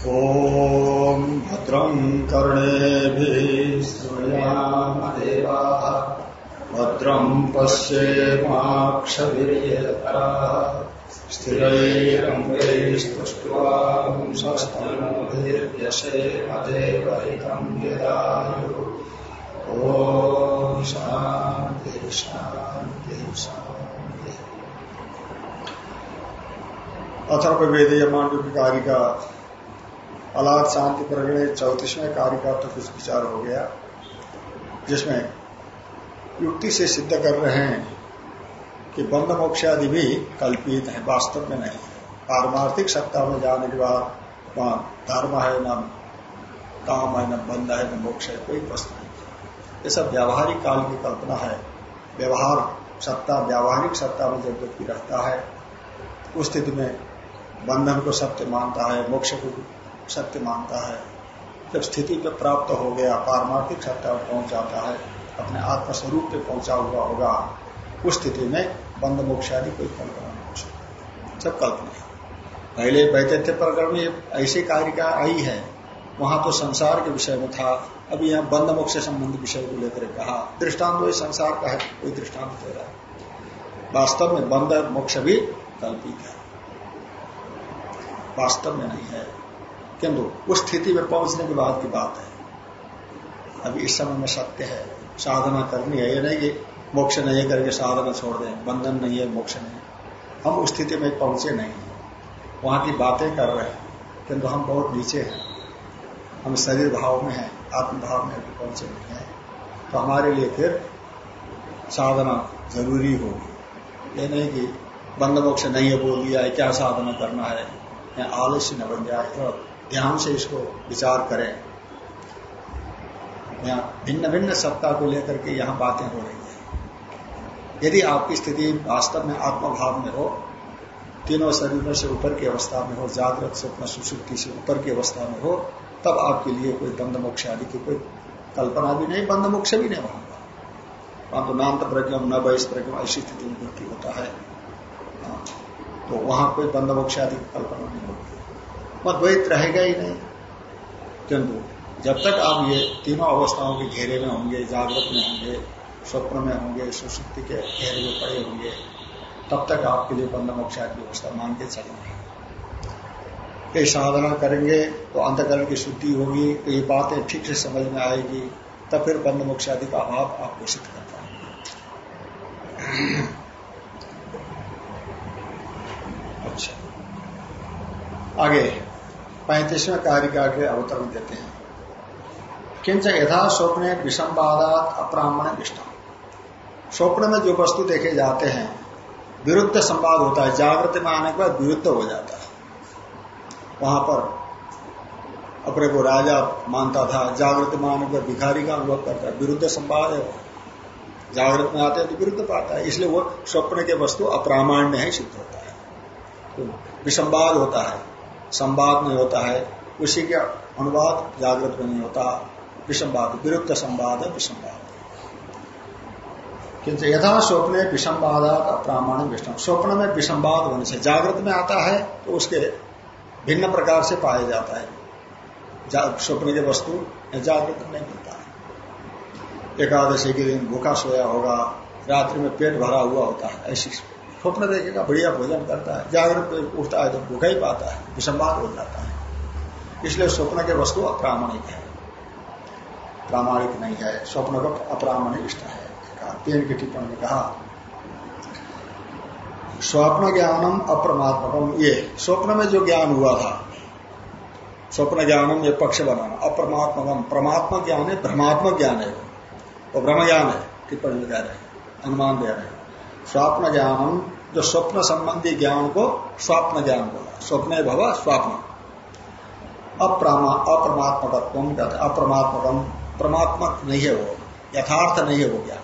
ॐ भद्रं कर्णेभिः श्रृणुयामदेवाः भद्रं पश्येमाक्षभिर्यत्राः यदायुः। शान्ति अथर्ववेदीय मांडव्य कारिका अलाद शांति प्रकरण चौतीसवें कार्य का तो कुछ विचार हो गया, जिसमें युक्ति से सिद्ध कर रहे हैं कि बंद मोक्ष आदि भी कल्पित है, वास्तव में नहीं। पारमार्थिक सत्ता में जाने के बाद वहाँ धर्म है न काम है न बंद है न मोक्ष है, कोई वस्तु नहीं। ये सब व्यावहारिक काल की कल्पना है। व्यवहार सत्ता, व्यावहारिक सत्ता में जब व्यक्ति रहता है, उस स्थिति में बंधन को सत्य मानता है, मोक्ष को सत्य मानता है। जब स्थिति पे प्राप्त हो गया, पारमार्थिक सत्ता पहुँच जाता है, अपने आत्मस्वरूप पे पहुँचा हुआ होगा, उस स्थिति में बंद मोक्ष आदि कोई कल्पना नहीं हो सकती। सब कल्पना पहले वैद्य प्रकरण में ऐसी कारिका आई है, वहाँ तो संसार के विषय में था। अभी यहाँ बंद मोक्ष से संबंधित विषय को लेकर कहा, दृष्टांत वही संसार का है कोई दृष्टांत दे रहा है। वास्तव में बंद मोक्ष भी कल्पित है। वास्तव में नहीं है। किंतु उस स्थिति में पहुँचने के बाद की बात है। अभी इस समय में सत्य है, साधना करनी है ये नहीं, कि मोक्ष नहीं करके साधना छोड़ दें। बंधन नहीं है, मोक्ष नहीं हम उस स्थिति में पहुँचे नहीं वहाँ की बातें कर रहे हैं, किंतु हम बहुत नीचे हैं। हम शरीर भाव में हैं आत्मभाव में अभी पहुँचे नहीं है। तो हमारे लिए फिर साधना ज़रूरी होगी। ये नहीं कि बंद मोक्ष नहीं है बोल दिया है, क्या साधना करना है? आलस्य न बन जाए ध्यान से इसको विचार करें। यहाँ भिन्न भिन्न सत्ता को लेकर के यहाँ बातें हो रही है। यदि आपकी स्थिति वास्तव में आत्मभाव में हो, तीनों शरीरों से ऊपर की अवस्था में हो, जागृत, स्वप्न, सुसुप्ति से ऊपर की अवस्था में हो, तब आपके लिए कोई बंद मोक्ष आदि की कोई कल्पना भी नहीं बंद मोक्ष भी नहीं वहाँ वहाँ तो नान्त प्रज्ञम न बहिष प्रज्ञम ऐसी स्थिति में होता है। तो वहाँ कोई बंद मोक्ष आदि की कल्पना नहीं होती मद्वैत रहेगा ही नहीं। किंतु जब तक आप ये तीनों अवस्थाओं के घेरे में होंगे, जागृत में होंगे, स्वप्न में होंगे, सुशक्ति के घेरे में पड़े होंगे, तब तक आपके लिए बंद मोक्ष आदि व्यवस्था मान के चलना है कई साधना करेंगे तो अंतकरण की शुद्धि होगी तो ये बातें ठीक से समझ में आएगी, तब फिर बंद मोक्ष आदि का अभाव आप घोषित कर पाएँगे। अच्छा। आगे। पैंतीसवें कारिका के अवतरण देते हैं। किंच यथा स्वप्न विषमवादात अप्राह्मण विष्णु स्वप्न में जो वस्तु देखे जाते हैं, विरुद्ध संवाद होता है, जागृत में आने के बाद विरुद्ध हो जाता है। वहाँ पर अपने को राजा मानता था, जागृत में आने पर भिखारी का अनुभव करता है, विरुद्ध संवाद है जागृत में आते हैं तो विरुद्ध पाता है, इसलिए वो स्वप्न के वस्तु अप्रामाण्य है, सिद्ध होता है। तो विसंवाद होता है। संवाद नहीं होता है, उसी के अनुवाद जागृत में नहीं होता। विसंवाद विरुद्ध संवाद है विसंवाद किंतु यथा स्वप्न विसंवादात अप्रामाण्य विष्णु। स्वप्न में विसंवाद होने से जागृत में आता है तो उसके भिन्न प्रकार से पाया जाता है। स्वप्न के वस्तु जागृत में नहीं मिलता है। एकादशी के दिन भूखा सोया होगा, रात्रि में पेट भरा हुआ होता है, ऐसी स्वप्न देखेगा बढ़िया भोजन करता है जागृत में उठता है तो भूखा ही पाता है विसंवाद हो जाता है। इसलिए स्वप्न के वस्तु अप्रामाणिक है। प्रामाणिक नहीं है, स्वप्न का अप्रामाणिक है। तीन की टिप्पणी कहा, स्वप्न ज्ञानम अप्रमात्मकम, ये स्वप्न में जो ज्ञान हुआ था, स्वप्न ज्ञानम ये पक्ष बनाना, अप्रमात्मकम, परमात्मा ज्ञान है भ्रमात्मक ज्ञान है वो। भ्रम ज्ञान है, टिप्पणी में कह रहे हैं, अनुमान दे रहे स्वप्न ज्ञानम जो स्वप्न संबंधी ज्ञान को स्वप्न ज्ञान बोला। स्वप्न भव स्वप्न अप्रमा अप्रमात्मकत्व अप्रमात्मकम। परमात्मक नहीं है वो। यथार्थ नहीं है वो ज्ञान।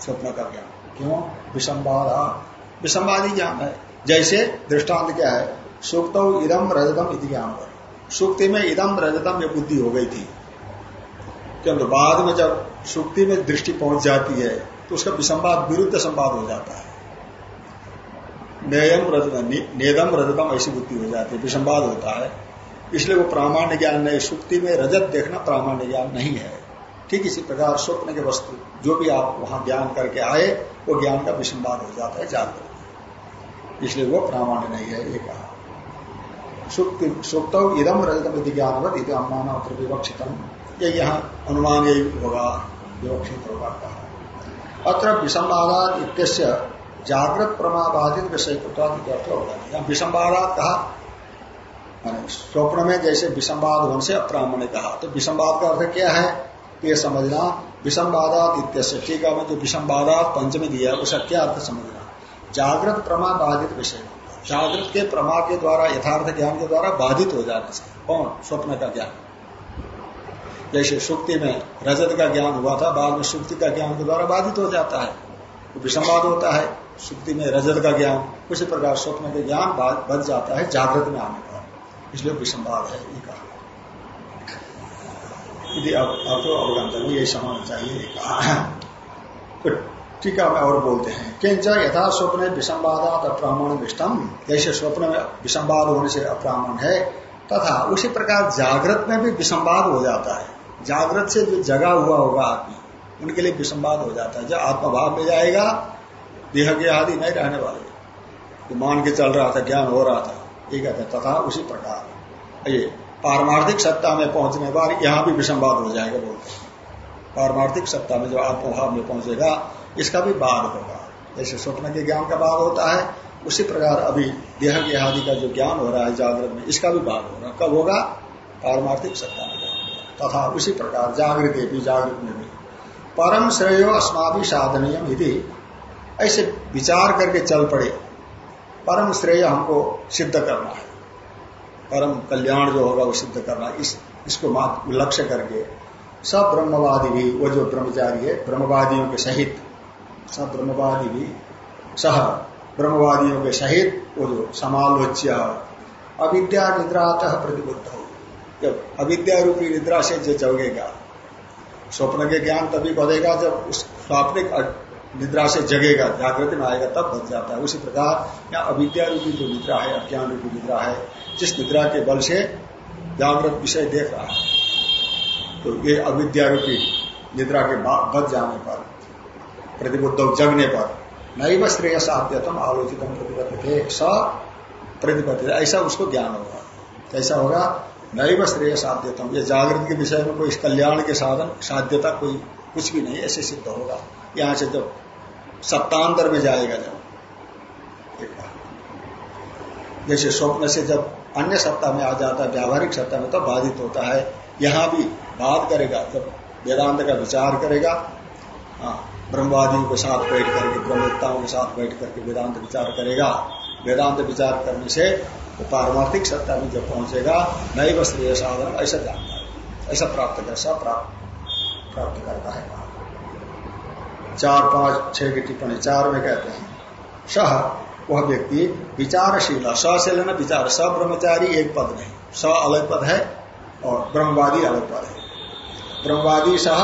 स्वप्न का ज्ञान। क्यों? विसंवाद। विसंवादी ज्ञान है। जैसे दृष्टांत क्या है? सुक्त इदम रजतम इति ज्ञान पर सुक्ति में इदम रजतम ये बुद्धि हो गई थी। किंतु बाद में जब सुक्ति में दृष्टि पहुँच जाती है तो उसका विसंवाद, विरुद्ध संवाद हो जाता है। नेयम रजतम नेदम रजतम ऐसी बुद्धि हो जाती है, विसंवाद होता है। इसलिए वो प्रामाण्य ज्ञान नहीं, सुक्ति में रजत देखना प्रामाण्य ज्ञान नहीं है। ठीक इसी प्रकार स्वप्न के वस्तु, जो भी आप वहाँ ज्ञान करके आए, वो ज्ञान का विसंवाद हो जाता है जागृत इसलिए वो प्रामाण्य नहीं है, ये कहा। सुप्त इदम रजतम ज्ञानवत इधम अम्मान विवक्षितम ये यहाँ अनुमान यही होगा, विवक्षित होगा, कहा। अत्र विसंवादात इत्यस्य जागृत प्रमाबाधित विषय अर्थ होगा। यहाँ विसंवादात कहा? स्वप्न में जैसे विसंवाद होने से अप्राह्मण ने कहा। तो विसंवाद का अर्थ क्या है? ये समझना, विसंवादात इत्यस्य, ठीक है जो विसंवादात पंचमी दिया उसका क्या अर्थ समझना? जागृत प्रमा बाधित विषय। जागृत के प्रमा के द्वारा, यथार्थ ज्ञान के द्वारा बाधित हो जाने से कौन? स्वप्न का ज्ञान। जैसे सुक्ति में रजत का ज्ञान हुआ था, बाद में सुक्ति का ज्ञान के द्वारा बाधित हो जाता है। तो विसंवाद होता है। सुक्ति में रजत का ज्ञान, उसी प्रकार स्वप्न के ज्ञान बच जाता है, जागृत में आने पर। इसलिए विसंवाद है ये कहा यदि अर्थो अवगंतन यही समझना चाहिए तो टीका में और बोलते हैं। किंच यथा स्वप्न विसंवादात अप्राह्मण विष्टम जैसे स्वप्न में विसंवाद होने से अप्राह्मण है, तथा उसी प्रकार जागृत में भी विसंवाद हो जाता है। जागृत से जो जगा हुआ होगा आदमी उनके लिए विसंवाद हो जाता है। जब आत्मभाव में जाएगा देह के आदि नहीं रहने वाले। तो मान के चल रहा था, ज्ञान हो रहा था। ये कहते तथा उसी प्रकार। ये पारमार्थिक सत्ता में पहुँचने पर यहाँ भी विसंवाद हो जाएगा, बोलते पारमार्थिक सत्ता में जो आत्मभाव में पहुंचेगा, इसका भी बाद होगा। जैसे स्वप्न के ज्ञान का बाद होता है, उसी प्रकार अभी देह के आदि का जो ज्ञान हो रहा है जागृत में, इसका भी बाद होगा। कब होगा? पारमार्थिक सत्ता में। तथा उसी प्रकार जागृत भी जागृत में भी। परम श्रेय अस्माभि साधनीय यदि ऐसे विचार करके चल पड़े। परम श्रेय हमको सिद्ध करना है। परम कल्याण जो होगा वो सिद्ध करना इस, इसको लक्ष्य करके सब ब्रह्मवादी भी, वो जो ब्रह्मचारी है, ब्रह्मवादियों के सहित, सब ब्रह्मवादी भी, सह ब्रह्मवादियों के सहित वो जो समालोच्य, अविद्या निद्रात प्रतिबुद्ध। हो जब अविद्या रूपी निद्रा से जो जगेगा, स्वप्न के ज्ञान तभी बढ़ेगा जब उस स्वाप्निक निद्रा से जगेगा, जागृति में आएगा तब बच जाता है। उसी प्रकार यहाँ अविद्या रूपी जो निद्रा है, अज्ञान रूपी निद्रा है, जिस निद्रा के बल से जागृत विषय देख रहा है तो ये अविद्या रूपी निद्रा के बच जाने पर, प्रतिबुद्ध जगने पर नई व श्रेय साध्यतम आलोचित प्रतिपत्ति स प्रतिपत्ति। ऐसा उसको ज्ञान होगा। कैसा होगा? नैव श्रेय साध्यतम ये जागृत के विषय में कोई कल्याण के साधन, साध्यता कोई कुछ भी नहीं, ऐसे सिद्ध होगा। यहाँ से जब सत्तांतर में जाएगा जब जैसे स्वप्न से जब अन्य सत्ता में आ जाता है, व्यावहारिक सत्ता में तो बाधित होता है। यहाँ भी बात करेगा, जब वेदांत का विचार करेगा हाँ ब्रह्मवादियों के साथ बैठ करके ब्रह्मताओं के साथ बैठ करके वेदांत विचार करेगा। वेदांत विचार करने से वो पारमार्थिक सत्ता में जब पहुंचेगा नई व श्रेय साधन, ऐसा जानता है। ऐसा प्राप्त कर, सब प्राप्त प्राप्त करता है। चार, पाँच, छह की टिप्पणी, चार में कहते हैं, सह, वह व्यक्ति विचारशील स से लेना विचार स ब्रह्मचारी एक पद नहीं स अलग पद है और ब्रह्मवादी अलग पद है। ब्रह्मवादी सह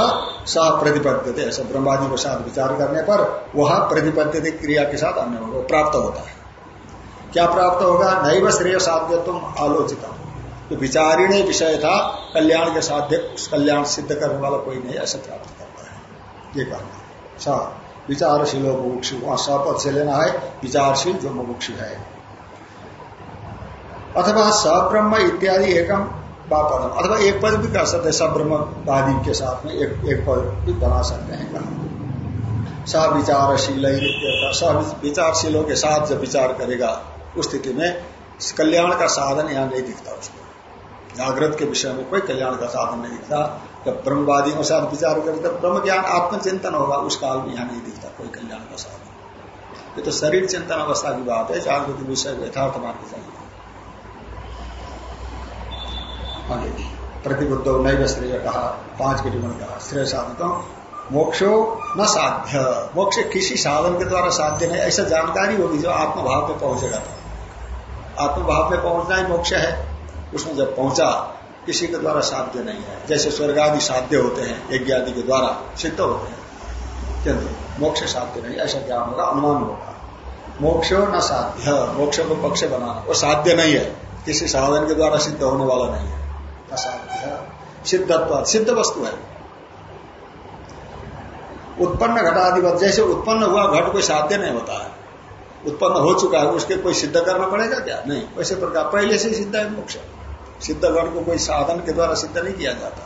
सह प्रतिपद्यते, ऐसा ब्रह्मवादी के साथ विचार करने पर वह प्रतिपद्यते क्रिया के साथ अन्य प्राप्त होता है। क्या प्राप्त होगा? नैव श्रेय साध्य तुम आलोचित तो विचारिणी विषय था, कल्याण के साध्य कल्याण सिद्ध करने वाला कोई नहीं, ऐसा प्राप्त करता है ये कहना स, विचारशील मुमुक्षु वहाँ सपद से लेना है, विचारशील जो मुमुक्षु है। अथवा सब्रह्म इत्यादि एकम पदम। अथवा एक पद भी कर सकते सब ब्रह्मवादी के साथ में एक एक पद भी बना सकते हैं, कहा। स विचारशील विचारशीलों के साथ जब विचार करेगा उस स्थिति में कल्याण का साधन यहाँ नहीं दिखता उसको। जागृत के विषय में कोई कल्याण का साधन नहीं दिखता। जब ब्रह्मवादियों के साथ विचार करें तो ब्रह्म ज्ञान आत्मचिंतन होगा, उस काल में यहाँ नहीं दिखता कोई कल्याण का साधन। ये तो शरीर चिंतन अवस्था की बात है, जागृत विषय यथार्थ मान के चाहिए प्रतिबुद्ध नैव श्रेय कहा पाँच के टिप्पणी कहा, श्रेय साधन मोक्षो न साध्य। मोक्ष किसी साधन के द्वारा साध्य नहीं, ऐसा जानकारी होगी जो आत्मभाव में पहुंचेगा तो। आत्मभाव में पहुँचना ही मोक्ष है। उसमें जब पहुँचा, किसी के द्वारा साध्य नहीं है। जैसे स्वर्ग आदि साध्य होते हैं यज्ञ आदि के द्वारा सिद्ध होते हैं। किंतु मोक्ष साध्य नहीं, ऐसा ज्ञान होगा, अनुमान होगा। मोक्ष न साध्य मोक्ष को पक्ष बनाना वो साध्य नहीं है। किसी साधन के द्वारा सिद्ध होने वाला नहीं है। असाध्य सिद्धत्व, सिद्ध वस्तु है। उत्पन्न घटाधिपत, जैसे उत्पन्न हुआ, घट कोई साध्य नहीं होता है। उत्पन्न हो चुका है, उसके कोई सिद्ध करना पड़ेगा क्या? नहीं। वैसे प्रकार पहले से सिद्ध है मोक्ष। सिद्ध गण को कोई साधन के द्वारा सिद्ध नहीं किया जाता।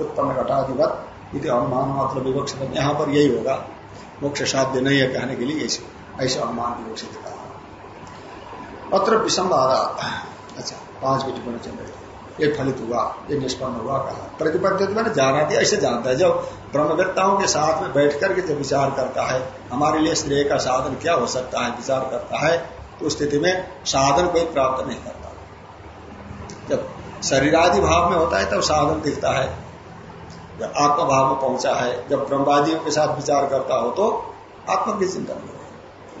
उत्पन्न घटाधिपत यदि अनुमान मात्र विवक्ष यहाँ पर यही होगा। मोक्ष साध्य नहीं है कहने के लिए ऐसे। अनुमान विवक्षित कहा। अत्र विषम अच्छा पाँच की टिप्पणी चल रही ये फलित हुआ, ये निष्पन्न हुआ कहा। प्रतिपद्ध मैंने जाना थी ऐसे जानता है। जब ब्रह्मवेत्ताओं के साथ में बैठ करके जब विचार करता है, हमारे लिए श्रेय का साधन क्या हो सकता है, विचार करता है तो स्थिति में साधन कोई प्राप्त नहीं करता। जब शरीरादि भाव में होता है, तब साधन दिखता है। जब आत्म भाव में पहुँचा है, जब ब्रह्मवादियों के साथ विचार करता हो तो आत्मा की चिंतन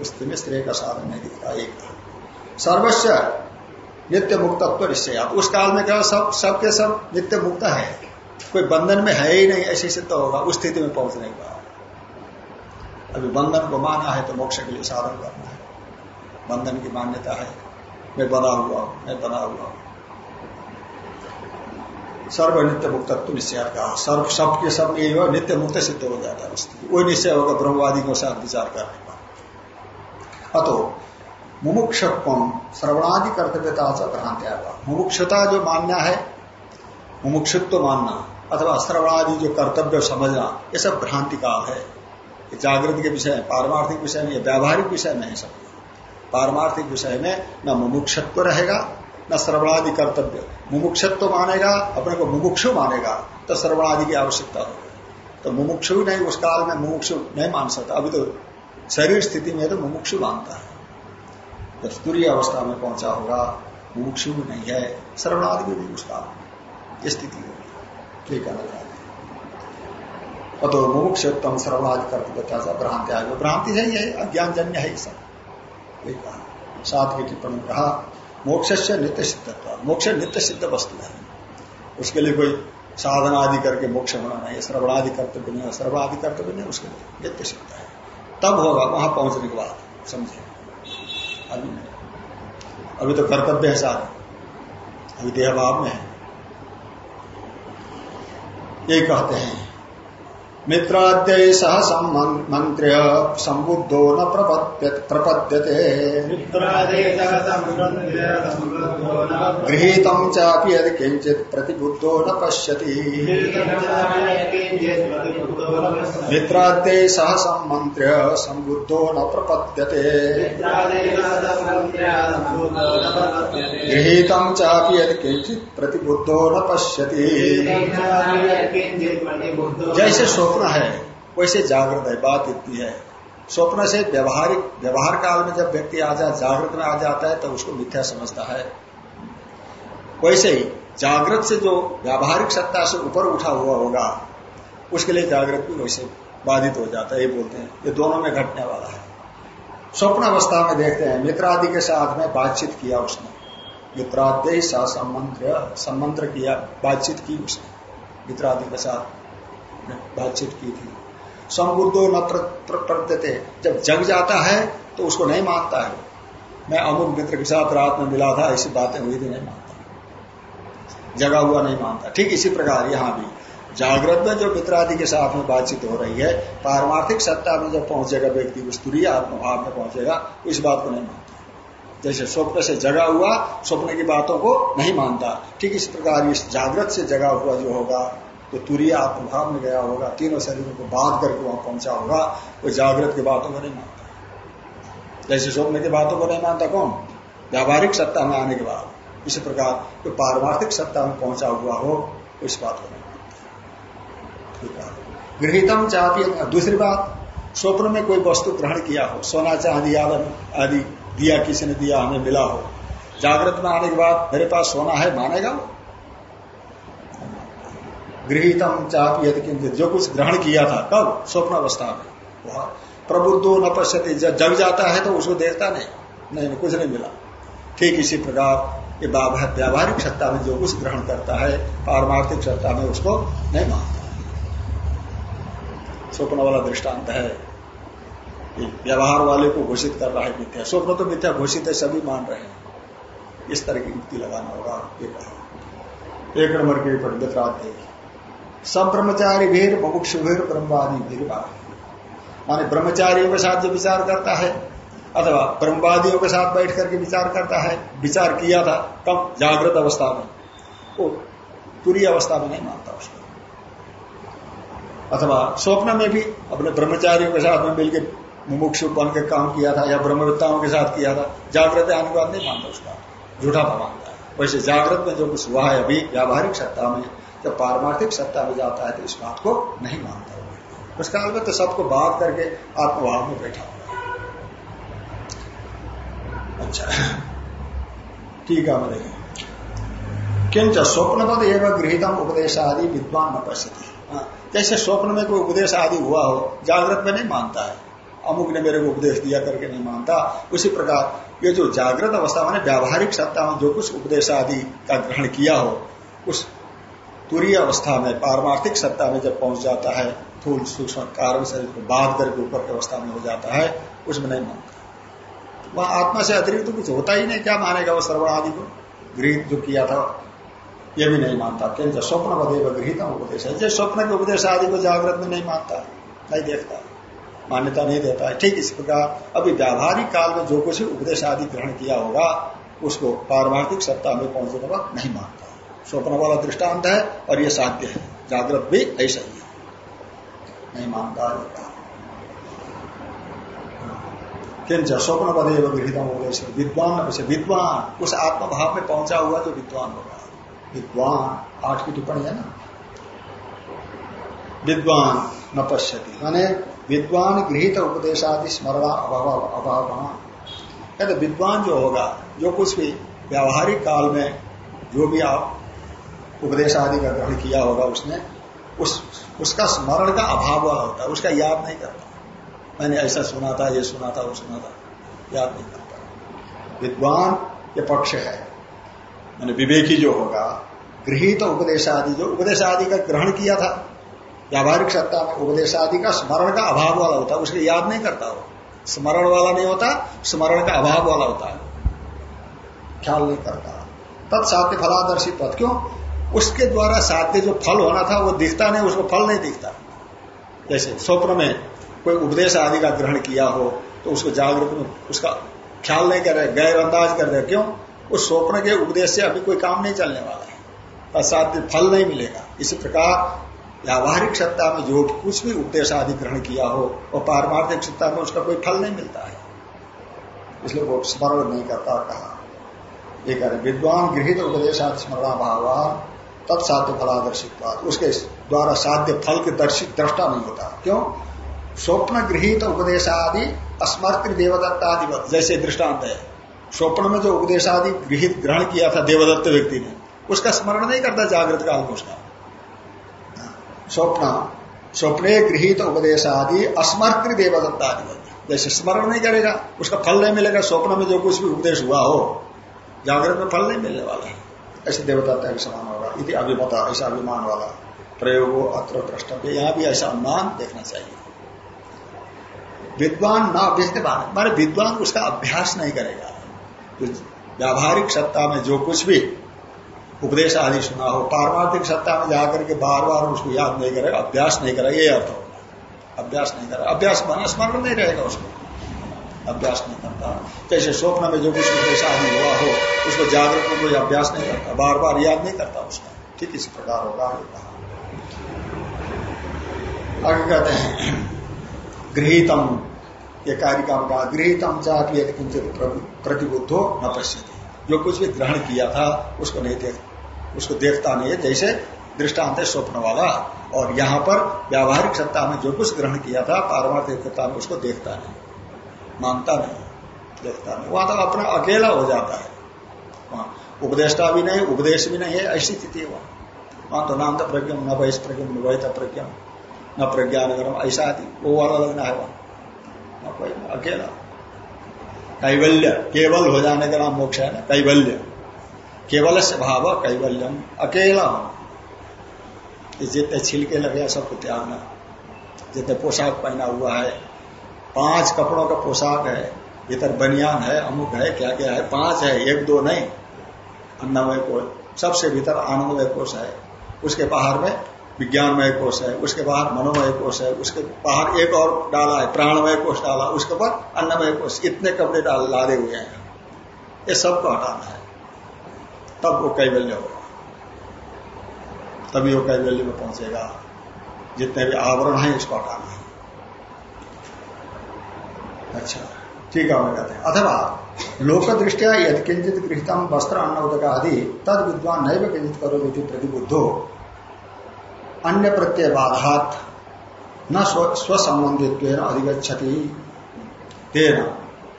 उस स्थिति में श्रेय का साधन नहीं दिखता, एक। सर्वस्व नित्य मुक्तत्व निश्चय उस काल में क्या सब, सबके सब नित्य मुक्त है। कोई बंधन में है ही नहीं, ऐसे सिद्ध होगा। उस स्थिति में पहुँचने के अभी बंधन को माना है तो मोक्ष के लिए साधन करना है। बंधन की मान्यता है। मैं बना हुआ हूँ, मैं बना हुआ हूँ। सर्व नित्य मुक्तत्व निश्चय कहा। सर्व सब के सब ये हुआ नित्य मुक्त सिद्ध हो जाता है वही निश्चय होगा ब्रह्मवादी को साथ विचार करने का। अतो मुमुक्षत्व श्रवणादि कर्तव्यता से भ्रांत्या मुमुक्षता जो मानना है, मुमुक्षुत्व मानना, अथवा श्रवणादि जो कर्तव्य समझना, ये सब भ्रांति काल है। ये जागृत के विषय में, पारमार्थिक विषय में व्यावहारिक विषय में है सब। पारमार्थिक विषय में न मुमुक्षत्व रहेगा, न श्रवणादि कर्तव्य। मुमुक्षत्व मानेगा, अपने को मुमुक्षु मानेगा तो श्रवणादि की आवश्यकता होगी तो मुमुक्षु नहीं, उस काल में मुमुक्षु नहीं मान सकता। अभी तो शरीर स्थिति में तो मुमुक्षु मानता है। स्तूर्य अवस्था में पहुँचा होगा मुमुक्षु नहीं है। श्रवणादि भी नहीं उस काल स्थिति होगी ये कहना चाहते तो मुमुक्षुत्तम श्रवणादि कर्तव्यता भ्रांति आ भ्रांति है ये अज्ञान जन्य है ये सब। कहा। सात की टिप्पणी कहा मोक्ष से नित्य सिद्धत्व मोक्ष नित्य सिद्ध वस्तु है। उसके लिए कोई साधना आदि करके मोक्ष होना नहीं श्रवणादि कर्तव्य नहीं श्रवणादि कर्तव्य नहीं उसके लिए नित्य सिद्ध है। तब होगा, वहाँ पहुँचने के बाद, समझे? अभी। अभी तो कर्तव्य है साथ। अभी देह भाव में है। यही कहते हैं। मित्राद्य सह मंत्र संबुद्धो न प्रपद्यते। गृहीत चापि यदि किंचित प्रतिबुद्धो न पश्यति। मित्राद्य सह संमंत्र संबुद्धो न प्रपद्यते। गृहीत चापि यदि किंचित प्रतिबुद्धो न पश्यति। जैसे शोक स्वप्न है, वैसे जागृत है, बात इतनी है। स्वप्न से व्यवहारिक, व्यवहार काल में जब व्यक्ति आ जाए जागृत में आ जाता है तो उसको मिथ्या समझता है। वैसे ही जागृत से जो व्यावहारिक सत्ता से ऊपर उठा हुआ होगा, उसके लिए जागृत भी वैसे बाधित हो जाता है, ये बोलते हैं। ये दोनों में घटने वाला है। स्वप्न अवस्था में देखते हैं, मित्र आदि के साथ में बातचीत किया उसने। मित्राद्य सा संबंध संबंध किया, बातचीत की उसने मित्रादि के साथ। बातचीत की थी। संबुद्धो न प्रत्यते जब जग जाता है तो उसको नहीं मानता है। मैं अमुक मित्र के साथ रात में मिला था, ऐसी बातें हुई थी नहीं मानता। जगा हुआ नहीं मानता। ठीक इसी प्रकार यहाँ भी। जागृत में जो मित्रादि के साथ में बातचीत हो रही है, पारमार्थिक सत्ता में जब पहुंचेगा व्यक्ति, उस तुरीय आत्मभाव में पहुंचेगा इस बात को नहीं मानता। जैसे स्वप्न से जगा हुआ, स्वप्न की बातों को नहीं मानता। ठीक इस प्रकार इस जागृत से जगा हुआ जो होगा तो तुरीय आत्मभाव में गया होगा, तीनों शरीरों को बाँध करके वहाँ पहुँचा होगा, वो जागृत की बातों को नहीं मानता। जैसे स्वप्न की बातों को नहीं मानता कौन? व्यावहारिक सत्ता में आने के बाद। इसी प्रकार जो तो पारमार्थिक सत्ता में पहुँचा हुआ हो इस बात को नहीं मानता। गृहितम चाहती दूसरी बात, स्वप्न में कोई वस्तु ग्रहण किया हो, सोना चांदी आदि दिया किसी ने दिया, हमें मिला हो, जागृत में आने के बाद मेरे पास सोना है, मानेगा वो? गृहितम चाप यदि किंचित जो कुछ ग्रहण किया था कब? स्वप्न अवस्था में। वह प्रबुद्धो न पश्यति। जब जग जाता है तो उसको देखता नहीं। नहीं, कुछ नहीं मिला। ठीक इसी प्रकार ये व्यावहारिक सत्ता में जो कुछ ग्रहण करता है पारमार्थिक सत्ता में उसको नहीं मानता। स्वप्न वाला दृष्टांत है। व्यवहार वाले को घोषित कर रहा है मिथ्या। स्वप्न तो मिथ्या घोषित है सभी मान रहे हैं। इस तरह की युक्ति लगाना होगा एक नंबर के सब ब्रह्मचारी भीर मुमुक्षु भीर ब्रह्मवादी भीर माने ब्रह्मचारियों के साथ जो विचार करता है, अथवा ब्रह्मवादियों के साथ बैठ करके विचार करता है, विचार किया था, तब जागृत अवस्था में, वो पूरी अवस्था में नहीं मानता उसको। अथवा स्वप्न में भी अपने ब्रह्मचारियों के साथ में मिलकर मुमुक्षु बन के काम किया था, या ब्रह्मविद्ताओं के साथ किया था, जागृत आने के बाद नहीं मानता उसका। झूठा मानता है। वैसे जागृत में जो कुछ हुआ है अभी, व्यावहारिक सत्ता में जब पारमार्थिक सत्ता में जाता है तो इस बात को नहीं मानता उस काल में तो सबको बात करके आत्मभाव में बैठा हुआ अच्छा ठीक है मैं किंच स्वप्नपद एवं गृहितम उपदेश आदि विद्वान न पश्यती। हाँ, जैसे स्वप्न में कोई उपदेश आदि हुआ हो जागृत में नहीं मानता है। अमुक ने मेरे को उपदेश दिया करके नहीं मानता। उसी प्रकार ये जो जागृत अवस्था में व्यावहारिक सत्ता में जो कुछ उपदेश आदि का ग्रहण किया हो उस तुरीय अवस्था में, पारमार्थिक सत्ता में जब पहुँच जाता है थूल सूक्ष्म कारण शरीर को बाध करके ऊपर की अवस्था में हो जाता है उसमें नहीं मानता। वह आत्मा से अतिरिक्त तो कुछ होता ही नहीं, क्या मानेगा वो श्रवण आदि को? गृहित जो किया था ये भी नहीं मानता। क्योंकि स्वप्न बदेव गृहित उपदेश है। जैसे स्वप्न के उपदेश आदि को जागृत में नहीं मानता, नहीं देखता, मान्यता नहीं देता है। ठीक इस प्रकार, अभी व्यावहारिक काल में जो कुछ उपदेश आदि ग्रहण किया होगा, उसको पारमार्थिक सत्ता में पहुँचने बाद नहीं मानता। स्वप्न वाला दृष्टांत है और ये साध्य है। जागृत भी ऐसा ही है। नहीं मानता किंच स्वप्न पदेव गृहित उपदेश विद्वान विद्वान, उस आत्मभाव में पहुँचा हुआ जो विद्वान होगा। विद्वान आठ की टिप्पणी है ना? विद्वान न पश्यति। माने विद्वान गृहित उपदेशादि स्मरण अभाव अभाव विद्वान जो होगा, जो कुछ भी, व्यावहारिक काल में, जो भी आप उपदेश आदि का ग्रहण किया होगा उसने, उस, उसका स्मरण का अभाव वाला होता है, उसका याद नहीं करता। मैंने ऐसा सुना था, ये सुना था, वो सुना था, याद नहीं करता। विद्वान ये पक्ष है। मैंने विवेकी जो होगा, गृहित तो उपदेश आदि जो उपदेश आदि का ग्रहण किया था, व्यावहारिक सत्ता में उपदेश आदि का स्मरण का अभाव वाला होता है, उसके याद नहीं करता वो। स्मरण वाला नहीं होता, स्मरण का अभाव वाला होता है। ख्याल नहीं करता। तत्साध्य फलादर्शी पद क्यों? उसके द्वारा साध्य जो फल होना था, वो दिखता नहीं, उसको फल नहीं दिखता। जैसे स्वप्न में कोई उपदेश आदि का ग्रहण किया हो तो उसको जागरूक में उसका ख्याल नहीं कर रहे गैर अंदाज कर रहे। क्यों? उस स्वप्न के उपदेश से अभी कोई काम नहीं चलने वाला है। साध्य फल नहीं मिलेगा। इसी प्रकार व्यावहारिक सत्ता में जो कुछ भी उपदेश आदि ग्रहण किया हो, और पारमार्थिक सत्ता में उसका कोई फल नहीं मिलता है। इसलिए वो स्मरण नहीं करता कहा, ये विद्वान गृहित उपदेश स्मरण भाव तत्साध्य फलादर्शित उसके द्वारा साध्य फल के दर्शित दृष्टा नहीं होता। क्यों? स्वप्न गृहित उपदेश आदि अस्मृत देवदत्ता आदि जैसे दृष्टांत है। स्वप्न में जो उपदेश आदि गृहित, ग्रहण किया था देवदत्त व्यक्ति ने, उसका स्मरण नहीं करता जागृत काल में उसका। स्वप्न, स्वप्ने गृहित उपदेश आदि अस्मृत देवदत्ता आदि जैसे स्मरण नहीं करेगा, उसका फल नहीं मिलेगा, स्वप्न में जो कुछ भी उपदेश हुआ हो, जागृत में फल नहीं मिलने वाला है। ऐसे देवदत्ता के समान यदि अभिमता, ऐसा अभिमान वाला प्रयोग अत्र द्रष्टव्य। यहाँ भी ऐसा अनुमान देखना चाहिए। विद्वान ना अभ्यस्तवान मारे विद्वान उसका अभ्यास नहीं करेगा। तो व्यावहारिक सत्ता में जो कुछ भी उपदेश आदि सुना हो, पारमार्थिक सत्ता में जाकर के बार बार उसको याद नहीं करेगा, अभ्यास नहीं करेगा, ये अर्थ होगा। अभ्यास नहीं करेगा। अभ्यास बना स्मरण नहीं रहेगा उसको। अभ्यास नहीं करता। जैसे स्वप्न में जो कुछ उपदेश आदि हुआ हो, उसको जागरूक में कोई अभ्यास नहीं करता। बार बार याद नहीं करता उसका। ठीक इसी प्रकार होगा आगे कहा। आगे कहते हैं, गृहितम। ये कार्य का गृहितम चाहती किंचित प्रतिबुद्धो न पश्यति। जो कुछ भी ग्रहण किया था, उसको नहीं देख उसको देखता नहीं है। जैसे दृष्टांत है स्वप्न वाला। और यहाँ पर व्यावहारिक सत्ता में जो कुछ ग्रहण किया था, पारमार्थिक सत्ता में उसको देखता नहीं। मानता नहीं, देखता नहीं। वहाँ तो अपना अकेला हो जाता है। वहाँ उपदेष्टा भी नहीं, उपदेश भी नहीं है, ऐसी स्थिति है वहाँ। वहाँ तो नाम तो प्रज्ञम न वैश प्रज्ञम न वैत प्रज्ञम न प्रज्ञान ऐसा वो वाला लगना है वहाँ। कोई अकेला। कैवल्य, केवल हो जाने का नाम मोक्ष है ना, कैवल्य। केवल से भाव, कैवल्यम, अकेला हो। जितने छिलके लगे सबको त्यागना। जितने पोशाक पहना हुआ है पाँच कपड़ों का पोशाक है भीतर बनियान है, अमुक है, क्या क्या है, पाँच है, एक दो नहीं। अन्नमय कोष सबसे भीतर आनंदमय कोष है। उसके बाहर में विज्ञानमय कोष है, उसके बाहर मनोमय कोष है, उसके बाहर एक और डाला है, प्राणमय कोष डाला, उसके बाद अन्नमय कोष इतने कपड़े डाल, लादे हुए हैं। ये सबको हटाना है। तब वो कैवल्य होगा। तभी वो कैवल्य में पहुंचेगा। जितने भी आवरण है इसको हटाना है। अच्छा ठीक है कहते हैं। अथवा लोक दृष्टिया यदि किंचित गृहितम वस्त्र अन्न उदक आदि तद विद्वान नहीं किंचित करो प्रतिबुद्धो। अन्य प्रत्यय बाधात न स्वसंबंधित्व अधिगछति तेन।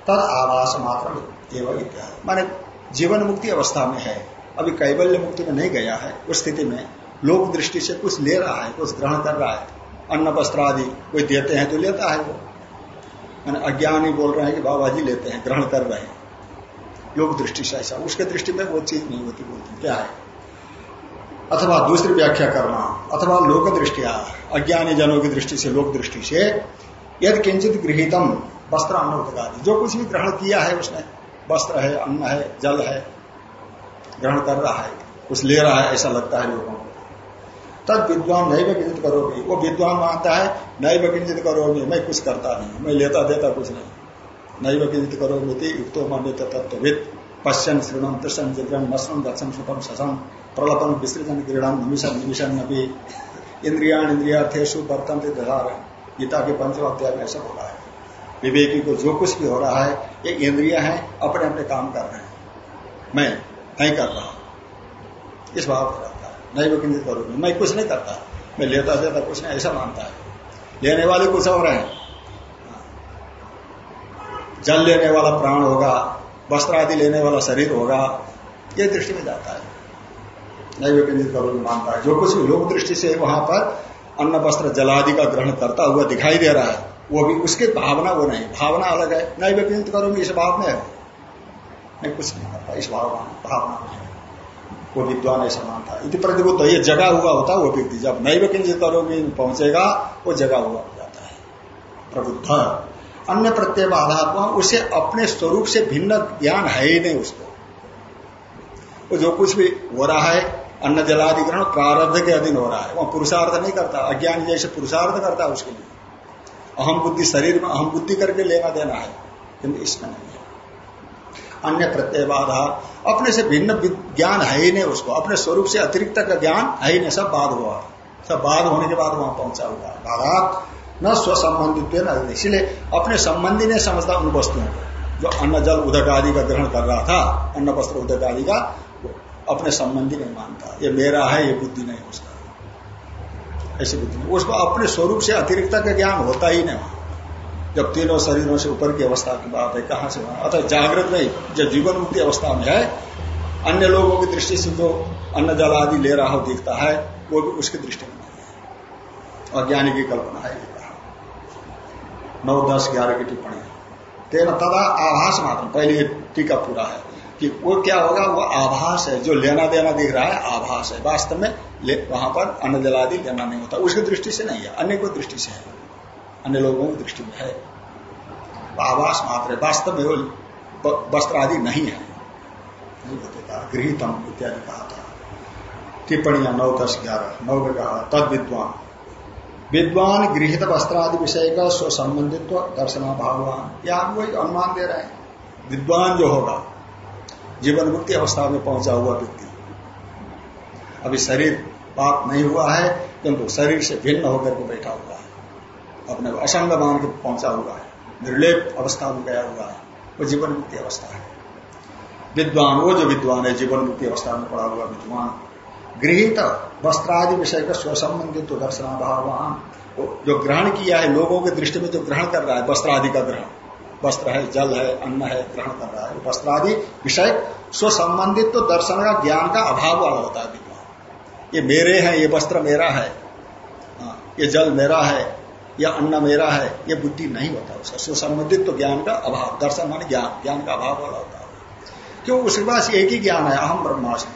तद आवास मात्र एवं इत्यादि। माने जीवन मुक्ति अवस्था में है। अभी कैबल्य मुक्ति में नहीं गया है, उस स्थिति में लोक दृष्टि से कुछ ले रहा है, कुछ ग्रहण कर रहा है। अन्न वस्त्र आदि कोई देते हैं तो लेता है वो। मैंने अज्ञानी बोल रहे हैं कि बाबा जी लेते हैं, ग्रहण कर रहे हैं। लोक दृष्टि से ऐसा। उसके दृष्टि में वो चीज़ नहीं होती, बोलती क्या है? अथवा दूसरी व्याख्या करना, अथवा लोक दृष्टिया अज्ञानी जनों की दृष्टि से, लोक दृष्टि से, यदि किंचित गृहितम वस्त्र अन्न उदगादि। जो कुछ भी ग्रहण किया है उसने, वस्त्र है, अन्न है, जल है, ग्रहण कर रहा है, कुछ ले रहा है, ऐसा लगता है लोगों तब विद्वान नहीं किंचित करोगे वो विद्वान मानता है नहीं किंचित करोगे मैं कुछ करता नहीं मैं लेता देता कुछ नहीं नहीं किंचित करोगे युक्तो मान्यता तत्विद पश्चन श्रृणम तृष्ण जिग्रम मश्रम दक्षम सुखम ससम प्रलपन, विसृजन क्रीड़म निमिषन निमिषन नबी इंद्रिया इंद्रियार्थेशु बर्तन दधार गीता के पंचम अध्याय में ऐसा बोला है। विवेकी को जो कुछ भी हो रहा है ये इंद्रिया है अपने अपने काम कर रहे हैं। मैं नहीं कर रहा इस भाव है नहीं वो किंचित करूँगी मैं कुछ नहीं करता। मैं लेता देता कुछ नहीं, ऐसा मानता है। लेने वाले कुछ और हैं। जल लेने वाला प्राण होगा, वस्त्र आदि लेने वाला शरीर होगा, ये दृष्टि में जाता है। नहीं वो किंचित करोगे मानता है। जो कुछ भी लोक दृष्टि से वहाँ पर अन्न, वस्त्र जलादि का ग्रहण करता हुआ दिखाई दे रहा है, वो भी उसके भावना, वो नहीं। भावना अलग है। नहीं वो किंचित करोगे इस भाव में है। मैं कुछ नहीं करता, इस भावना भावना में वो विद्वान ऐसा मानता इति प्रतिबुद्ध ये जगा हुआ होता है, वो व्यक्ति जब नैव किंचित करोगे पहुंचेगा, वो जगा हुआ हो जाता है। प्रबुद्ध अन्य प्रत्यय बाधात्मा, उसे अपने स्वरूप से भिन्न ज्ञान है ही नहीं उसको। वो जो कुछ भी हो रहा है अन्न जलाधिकरण प्रारब्ध के अधीन हो रहा है, वह पुरुषार्थ नहीं करता, अज्ञान जैसे पुरुषार्थ करता है उसके लिए। अहम बुद्धि शरीर में अहम बुद्धि करके लेना देना है इसमें नहीं है। अन्य प्रत्यय बाधा अपने से भिन्न ज्ञान है ही नहीं उसको। अपने स्वरूप से अतिरिक्त का ज्ञान है ही नहीं। सब बाद हुआ। सब बाद होने के बाद वहाँ पहुँचा हुआ। बाधा न स्व संबंधित इसलिए अपने संबंधी ने समझता उन वस्तुओं को। जो अन्न, जल, उदक आदि का ग्रहण कर रहा था, अन्न, वस्त्र, उदक आदि का, वो अपने संबंधी नहीं मानता। ये मेरा है, ये बुद्धि नहीं उसका। ऐसी बुद्धि नहीं। उसको अपने स्वरूप से अतिरिक्त का ज्ञान होता ही नहीं। जब तीनों शरीरों से ऊपर की अवस्था की बात है, कहाँ से वहाँ? अतः जागृत में जब जीवन मुक्ति अवस्था में है, अन्य लोगों की दृष्टि से जो अन्न जल आदि ले रहा हो, दिखता है, वो भी उसकी दृष्टि में नहीं है। अज्ञानी की कल्पना है ये कहा नौ, दस, ग्यारह की टिप्पणी। तेना तदा आभास मात्र पहले टीका पूरा है कि वो क्या होगा, वो आभास है, जो लेना देना दिख रहा है, आभास है। वास्तव में वहाँ पर अन्न जलादि लेना नहीं होता, उसकी दृष्टि से नहीं है, अन्य को दृष्टि से है। अन्य लोगों की दृष्टि में है। आवास मात्र वास्तव में वो वस्त्र आदि नहीं है। नहीं होते गृहितम इत्यादि कहा था। टिप्पणियाँ नौ दस ग्यारह, नौ में कहा तद विद्वान विद्वान गृहित वस्त्र आदि विषय का स्व संबंधित्व दर्शना भागवान या आप वही अनुमान दे रहे हैं। विद्वान जो होगा, जीवन मुक्ति अवस्था में पहुँचा हुआ व्यक्ति। अभी शरीर पाप नहीं हुआ है, किंतु शरीर से भिन्न होकर के बैठा हुआ अपने असंग मान के पहुँचा हुआ है निर्लेप अवस्था में गया हुआ है वो जीवन मुक्ति अवस्था है। विद्वान वो जो विद्वान है जीवन मुक्ति अवस्था में पड़ा हुआ विद्वान गृहित वस्त्रादि विषय का स्वसंबंधित तो दर्शनाभावान जो ग्रहण किया है लोगों के दृष्टि में जो ग्रहण कर रहा है वस्त्र आदि का ग्रहण वस्त्र है जल है अन्न है ग्रहण कर रहा है वस्त्र आदि विषय स्वसंबंधित तो दर्शन का ज्ञान का अभाव वाला होता है विद्वान। ये मेरे हैं ये वस्त्र मेरा है हाँ, ये जल मेरा है या अन्न मेरा है, ये बुद्धि नहीं होता उसका। सुसंबंधित तो ज्ञान का अभाव, दर्शन मान ज्ञान ज्ञान का अभाव वाला होता है। क्यों? उसके पास एक ही ज्ञान है, अहम ब्रह्मास्म।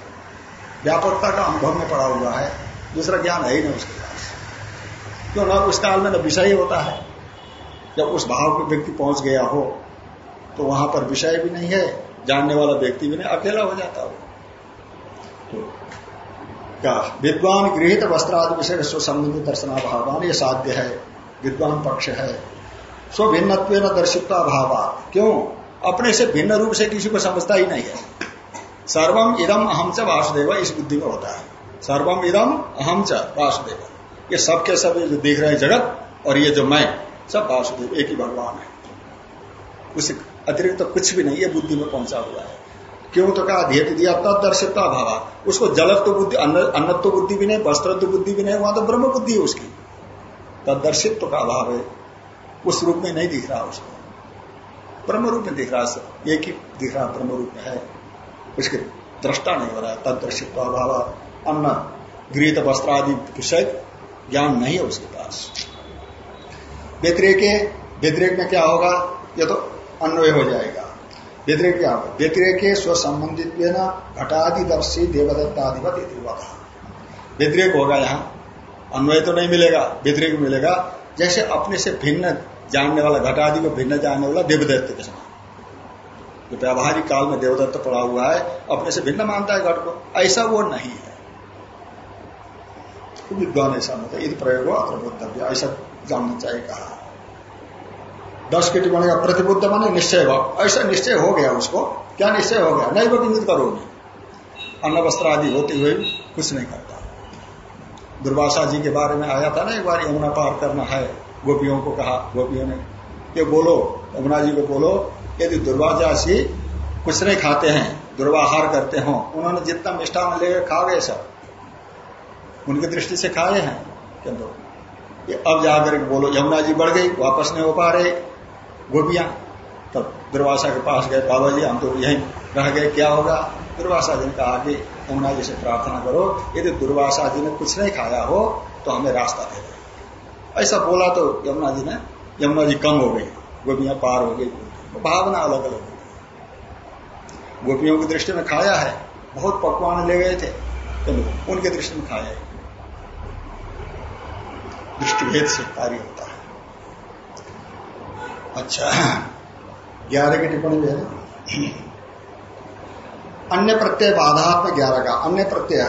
व्यापकता का अनुभव में पड़ा हुआ है, दूसरा ज्ञान है ही नहीं उसके पास। क्यों ना? उस काल में न विषय होता है। जब उस भाव को व्यक्ति पहुँच गया हो तो वहाँ पर विषय भी नहीं है, जानने वाला व्यक्ति भी नहीं, अकेला हो जाता हो। तो क्या? विद्वान गृहित वस्त्रादि विषय स्वसंबंधित दर्शनाभावान ये साध्य है। विद्वान पक्ष है। स्व भिन्न दर्शित्वा भाव क्यों? अपने से भिन्न रूप से किसी को समझता ही नहीं है। सर्वम इदम अहम च वासुदेव इस बुद्धि में होता है। सर्वम इदम अहम च वासुदेव। ये सब के सब जो देख रहे हैं जगत, और ये जो मैं, सब वासुदेव, एक ही भगवान है। उस अतिरिक्त तो कुछ भी नहीं, ये बुद्धि में पहुँचा हुआ है। क्यों तो कहा, ध्येय दिया तदर्शिता भाव उसको जलत तो बुद्धि, अन्न तो बुद्धि भी नहीं वस्त्र तो बुद्धि भी नहीं, वहाँ तो ब्रह्म बुद्धि है उसकी। तदर्शित्व का अभाव है, उस रूप में नहीं दिख रहा उसको। ब्रह्म रूप में दिख रहा एक ही दिख रहा ब्रह्म रूप में है। उसके दृष्टा नहीं हो रहा है तदर्शित्व अभाव अन्न गृहित वस्त्र आदि विषय ज्ञान नहीं है उसके पास। व्यतिरेक व्यतिरेक में क्या होगा? ये तो अन्वय हो जाएगा। व्यतिरेक क्या होगा? व्यतिरेक स्व संबंधित घटादिदर्शी देवदत्ताधिपत व्यतिरेक होगा यहाँ। अन्वय तो नहीं मिलेगा व्यतिरेक मिलेगा। जैसे अपने से भिन्न जानने वाला घटादि को भिन्न जानने वाला देवदत्त के समान। जो व्यावहारिक काल में देवदत्त पड़ा हुआ है, अपने से भिन्न मानता है घट को। ऐसा वो नहीं है। तो विद्वान ऐसा होता है प्रयोग अत्र बोधव्य ऐसा जानना चाहिए कहा। दस की टिप्पणी का प्रतिबुद्ध माने निश्चय भाव ऐसा निश्चय हो गया उसको, क्या निश्चय हो गया? नहीं वो किंचित करोगे। अन्न वस्त्र आदि होते हुए कुछ नहीं करता दुर्वासा जी के बारे में आया था ना एक बार, यमुना पार करना है, गोपियों को कहा, गोपियों ने, ये बोलो, यमुना जी को बोलो, यदि दुर्वासा जी कुछ नहीं खाते हैं, दुर्वाहार करते हो, उन्होंने जितना मिष्ठान लेकर खा गए सब, उनकी दृष्टि से खाए हैं? किंतु अब जाकर बोलो, यमुना जी बढ़ गई, वापस नहीं हो पा रहे गोपियाँ। तब दुर्वासा के पास गए, बाबा जी, हम तो यहीं रह गए, क्या होगा? दुर्वासा जी ने कहा कि यमुना जी से प्रार्थना करो, यदि दुर्वासा जी ने कुछ नहीं खाया हो तो हमें रास्ता दे दे। ऐसा बोला तो यमुना जी ने, यमुना जी कम हो गई, गोपियाँ पार हो गई। भावना अलग अलग हो। गई गोपियों की दृष्टि में खाया है, बहुत पकवान ले गए थे तो उनके दृष्टि में खाया है। दृष्टिभेद से कार्य होता है। अच्छा ग्यारह की टिप्पणी में है अन्य प्रत्यय बाधात्म ग्यारह का, अन्य प्रत्यय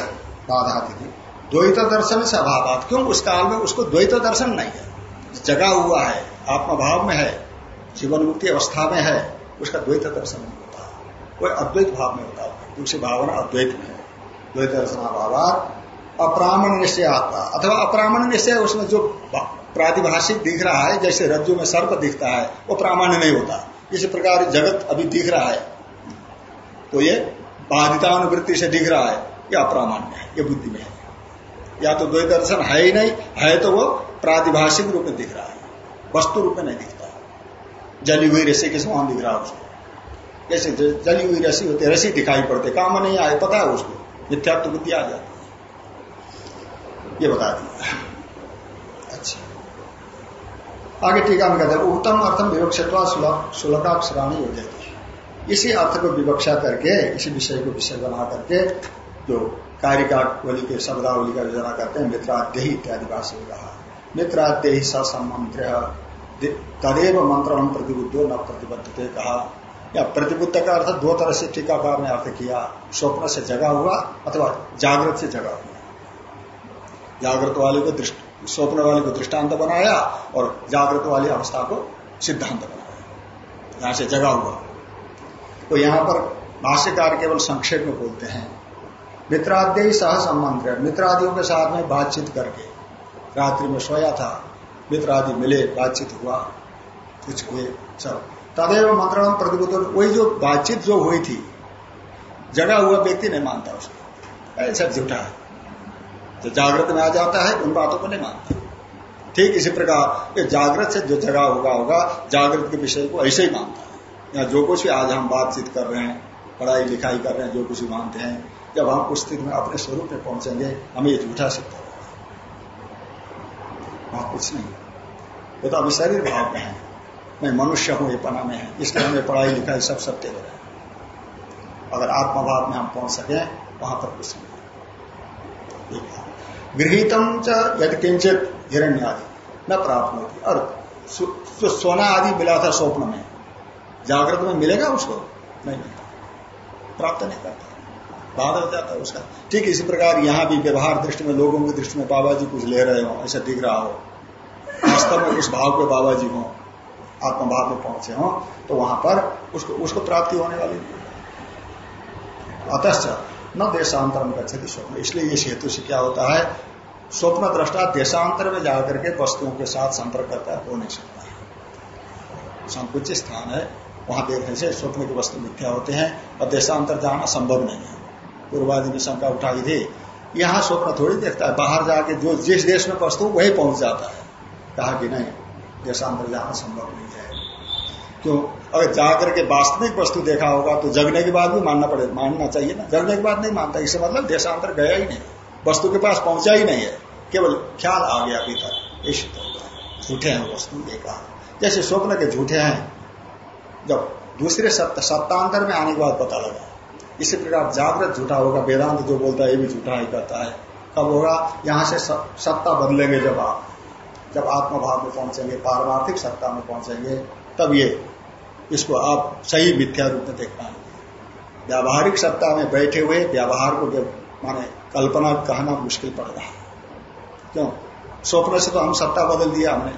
बाधा थी द्वैत दर्शन से अभाव क्यों? उस काल में उसको द्वैत दर्शन नहीं है। जगा हुआ है, आत्मभाव में है जीवन मुक्ति अवस्था में है, उसका द्वैत दर्शन नहीं होता। कोई अद्वैत भाव में होता। है दूसरी भावना अद्वैत में है। द्वैत दर्शन अभाव अप्रामण निश्चय आता। अथवा अप्रामण निश्चय उसमें जो प्रातिभाषिक दिख रहा है, जैसे रज्जु में सर्प दिखता है, वो प्रामाण्य नहीं होता। इसी प्रकार जगत अभी दिख रहा है। तो ये बाधितानुवृत्ति से दिख रहा है। ये अप्रामाण्य है, ये बुद्धि में है। या तो द्वैत दर्शन है ही नहीं, है तो वो प्रातिभाषिक रूप में दिख रहा है। वस्तु रूप में नहीं दिखता। जली हुई रसी के समान दिख रहा है उसको। जैसे जली हुई रसी होती है रसी दिखाई पड़ती काम नहीं आए, पता है उसको। मिथ्यात्व बुद्धि आ जाती है। ये बता दिया अच्छा। आगे टीका में कहते हैं उत्तम अर्थम विवक्षत्वा सुलकाक्षराणी हो जाती इसी अर्थ को विवक्षा करके, इसी विषय को विषय बना करके, जो कार्यकावली के शब्दावली का योजना करते हैं मित्राद्य इत्यादि भाषा कहा। मित्राद्य ही ससमंत्र तदेव मंत्र हम प्रतिबुद्धो न प्रतिबद्ध कहा। या प्रतिबुद्ध का अर्थ दो तरह से टीकाकार ने अर्थ किया। स्वप्न से जगा हुआ अथवा जागृत से जगा हुआ। जागृत वाले को दृष्टि, स्वप्न वाले को दृष्टांत बनाया और जागृत वाली अवस्था को सिद्धांत बनाया। यहाँ से जगा हुआ। तो यहाँ पर भाष्यकार केवल संक्षेप में बोलते हैं। मित्राद्य सह संबंध मित्रादियों के साथ में बातचीत करके रात्रि में सोया था। मित्रादि मिले, बातचीत हुआ। कुछ हुए, सब। तदेव मंत्रण प्रतिबुद्ध। वही जो बातचीत जो हुई थी, जगा हुआ व्यक्ति नहीं मानता उसको। ऐसा झूठा है। जो जागृत में आ जाता है, उन बातों को नहीं मानता। ठीक इसी प्रकार जागृत से जो जगा हुआ होगा, जागृत के विषय को ऐसे ही मानता है। या जो कुछ भी आज हम बातचीत कर रहे हैं, पढ़ाई लिखाई कर रहे हैं, जो कुछ भी मानते हैं, जब हम उस स्थिति में अपने स्वरूप में पहुँचेंगे, हमें ये झूठा सिद्ध होगा। वहाँ कुछ नहीं। वो तो अभी शरीर भाव में है। मैं मनुष्य हूँ, ये पना में है। इसलिए हमें पढ़ाई लिखाई सब सत्य हो रहे हैं। अगर आत्मभाव में हम पहुँच सके, वहाँ पर कुछ नहीं। गृहितम च यदि किंचित हिरण्य आदि न प्राप्त होती। और जो सोना आदि मिला था स्वप्न में। जागृत में मिलेगा उसको? नहीं मिलता। प्राप्त नहीं करता। बाध हो जाता है उसका। ठीक इसी प्रकार यहाँ भी व्यवहार दृष्टि में, लोगों की दृष्टि में बाबा जी कुछ ले रहे हो, ऐसा दिख रहा हो। वास्तव में उस भाव के बाबा जी हो, आत्मभाव में पहुँचे हो तो वहाँ पर उसको उसको प्राप्ति होने वाली अतश्च न देशांतरम गच्छति स्वप्न। इसलिए इस हेतु से क्या होता है? स्वप्न दृष्टा देशांतर में जाकर के वस्तुओं के साथ संपर्क करता है, हो नहीं सकता। संकुचित स्थान है। वहाँ देखने से स्वप्न की वस्तु मिथ्या होते हैं, और देशांतर जाना संभव नहीं है। पूर्वादि में शंका उठाई थी, यहाँ स्वप्न थोड़ी देखता है, बाहर जाके जो जिस देश में वस्तु वही पहुँच जाता है। कहा कि नहीं देशांतर जाना संभव नहीं है। क्यों? अगर जाकर के वास्तविक वस्तु देखा होगा तो जगने के बाद भी मानना पड़े, मानना चाहिए ना। जगने के बाद नहीं मानता, इससे मतलब देशांतर गया ही नहीं। वस्तु के पास पहुँचा ही नहीं है। केवल ख्याल आ गया भीतर ये सिद्ध होता है। झूठे हैं वस्तु कहा जैसे स्वप्न के झूठे हैं जब दूसरे सत्ता सत्तांतर में आने के बाद पता लगा। इसी प्रकार जागृत झूठा होगा, वेदांत जो बोलता है, ये भी झूठा ही कहता है। कब होगा? यहाँ से सत्ता बदलेंगे जब आप, जब आत्मभाव में पहुँचेंगे, पारमार्थिक सत्ता में पहुँचेंगे, तब ये, इसको आप सही मिथ्या रूप में देख पाएँगे। व्यावहारिक सत्ता में बैठे हुए, व्यवहार को माने कल्पना कहना मुश्किल पड़ रहा है। क्यों? स्वप्न से तो हम सत्ता बदल दिया हमने।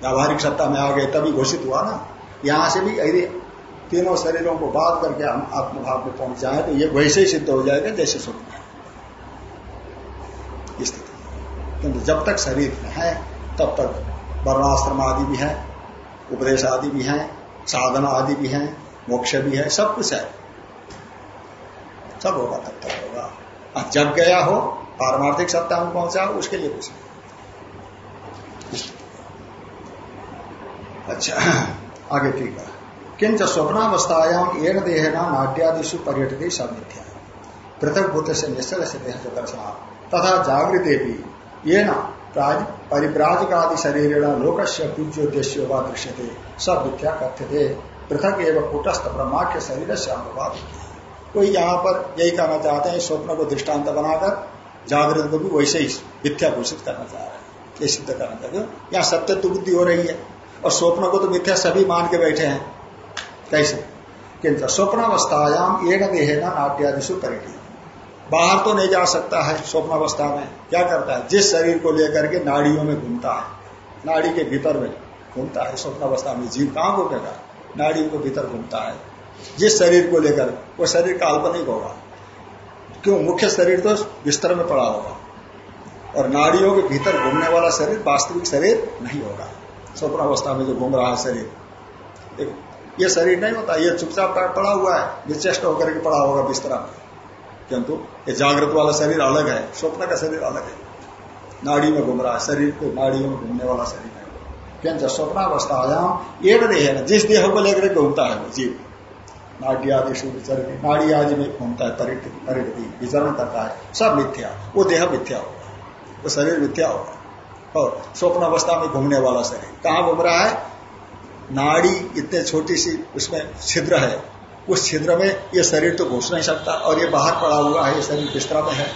व्यावहारिक सत्ता में आ गए, तभी घोषित हुआ ना। यहाँ से भी यदि तीनों शरीरों को बात करके हम आत्मभाव में पहुँच जाए तो ये वैसे ही सिद्ध हो जाएगा जैसे स्वप्न है। स्थिति। किंतु जब तक शरीर में है, तब तक वर्णाश्रम आदि भी है, उपदेश आदि भी है, साधना आदि भी है, मोक्ष भी है, सब कुछ है। सब होगा, तब तक होगा। जब गया हो, पारमार्थिक सत्ता में पहुँचा हो उसके लिए कुछ अच्छा। आगे है किंच स्वप्नावस्थायाम एन देहना नाट्यादिशु पर्यटक सब मिथ्या पृथक भूत से निश्चल से देह दर्शना तथा जागृते भी ये न परिव्राजकादि शरीर लोक से पूज्योद्देश्य व दृश्य थे सब मिथ्या कथ्य थे पृथक एवं कूटस्थ ब्रह्माख्य शरीर से अनुवाद कोई यहाँ पर यही कहना चाहते हैं, स्वप्न को दृष्टांत बनाकर जागृत को भी वैसे ही मिथ्या घोषित करना चाह रहे हैं। ये सिद्ध करना चाहते यहाँ सत्य तो बुद्धि हो रही है। और स्वप्न को तो मिथ्या सभी मान के बैठे हैं। कैसे? किंतु स्वप्नावस्थायाम एक देह ना नाट्यादिशु परिटी बाहर तो नहीं जा सकता है स्वप्न अवस्था में। क्या करता है? जिस शरीर को लेकर के नाड़ियों में घूमता है। नाड़ी के भीतर में घूमता है स्वप्न अवस्था में। जीव कहाँ घूमेगा नाड़ियों के भीतर घूमता है। जिस शरीर को लेकर, वो शरीर काल्पनिक होगा। क्यों? मुख्य शरीर तो बिस्तर में पड़ा होगा। और नाड़ियों के भीतर घूमने वाला शरीर वास्तविक शरीर नहीं होगा। स्वप्न अवस्था में जो घूम रहा है शरीर। ये शरीर नहीं होता, ये चुपचाप पड़ा हुआ है विचेष्ट होकर के पड़ा होगा बिस्तरा में किंतु ये जागृत वाला शरीर अलग है, स्वप्न का शरीर अलग है। नाड़ी में घूम रहा है, शरीर को नाड़ियों में घूमने वाला शरीर है। किंतु स्वप्नावस्थायाम एक देह है जिस देह को लेकर घूमता है जीव। नाड़ी आदि विचरण नाड़ी आदि में घूमता है परिणति विचरण करता है, सब मिथ्या, वो देह मिथ्या होगा वो शरीर मिथ्या होगा और स्वप्न अवस्था में घूमने वाला शरीर कहाँ घूम रहा है? नाड़ी इतने छोटी सी उसमें छिद्र है। उस छिद्र में ये शरीर तो घुस नहीं सकता और ये बाहर पड़ा हुआ है, ये शरीर बिस्तरा में है।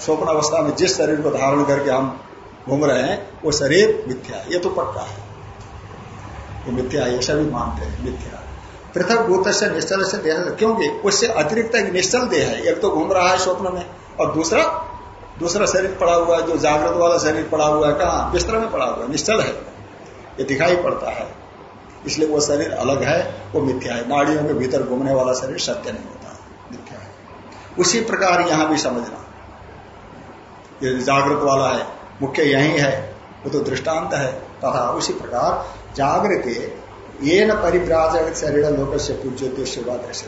स्वप्न अवस्था में जिस शरीर को धारण करके हम घूम रहे हैं, वो शरीर मिथ्या ये तो पक्का है। वो मिथ्या ये सभी मानते हैं, मिथ्या पृथक भूत से निश्चल से देह, क्योंकि उससे अतिरिक्त एक निश्चल देह है। एक तो घूम रहा है स्वप्न में और दूसरा दूसरा शरीर पड़ा हुआ है, जो जागृत वाला शरीर पड़ा हुआ है, कहा? बिस्तर में पड़ा हुआ है, निश्चल है। ये दिखाई पड़ता है। इसलिए वो शरीर अलग है, वो मिथ्या है। नाड़ियों के भीतर घूमने वाला शरीर सत्य नहीं होता, मिथ्या है। उसी प्रकार यहाँ भी समझना। ये जागृत वाला है, मुख्य यही है, वो तो दृष्टांत है। तथा उसी प्रकार जागृत ये न परिव्राजक शरीर लोक से पूज्योद्देश्य दृश्य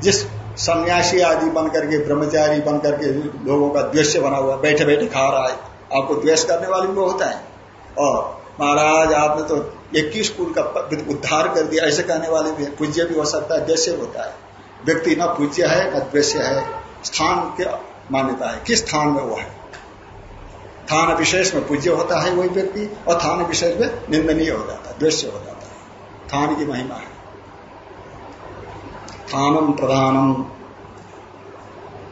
जिस सन्यासी आदि बन करके ब्रह्मचारी बन करके लोगों का द्वेश्य बना हुआ बैठे बैठे खा रहा है। आपको द्वेष करने वाले भी होता है। और महाराज, आपने तो इक्कीस कुल का उद्धार कर दिया। ऐसे कहने वाले भी पूज्य भी हो सकता है द्वेश्य होता है। व्यक्ति न पूज्य है, न द्वेश्य है। स्थान के मान्यता है। किस स्थान में वो है? थान विशेष में पूज्य होता है वही व्यक्ति, और थान विशेष में निंदनीय हो जाता है द्वेश्य हो जाता है। थान की महिमा है। थानम प्रधानम,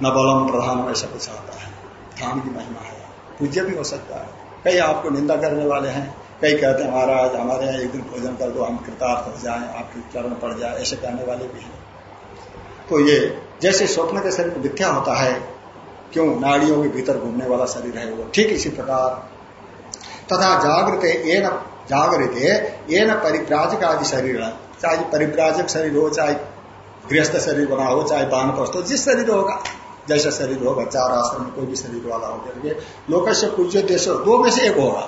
न बलम प्रधानम, ऐसा कुछ आता है। थान की महिमा है। पूज्य भी हो सकता है। कई आपको निंदा करने वाले हैं। कई कहते हैं, महाराज, हमारे यहाँ एक दिन भोजन कर दो, हम कृतार्थ हो जाए, आपके चरण पड़ जाए, ऐसे कहने वाले भी हैं। तो ये, जैसे स्वप्न के शरीर मिथ्या होता है, क्यों नाड़ियों के भीतर घूमने वाला शरीर है वो? ठीक इसी प्रकार। तथा जागृत ये न जागृत ये न परिप्राजक आदि शरीर, चाहे परिप्राजक शरीर हो, चाहे गृहस्थ शरीर बना हो, चाहे बान हो, जिस शरीर होगा। जैसा शरीर होगा, चार आश्रम में कोई भी शरीर वाला हो करके लोक से पूज्य देश दो में से एक होगा।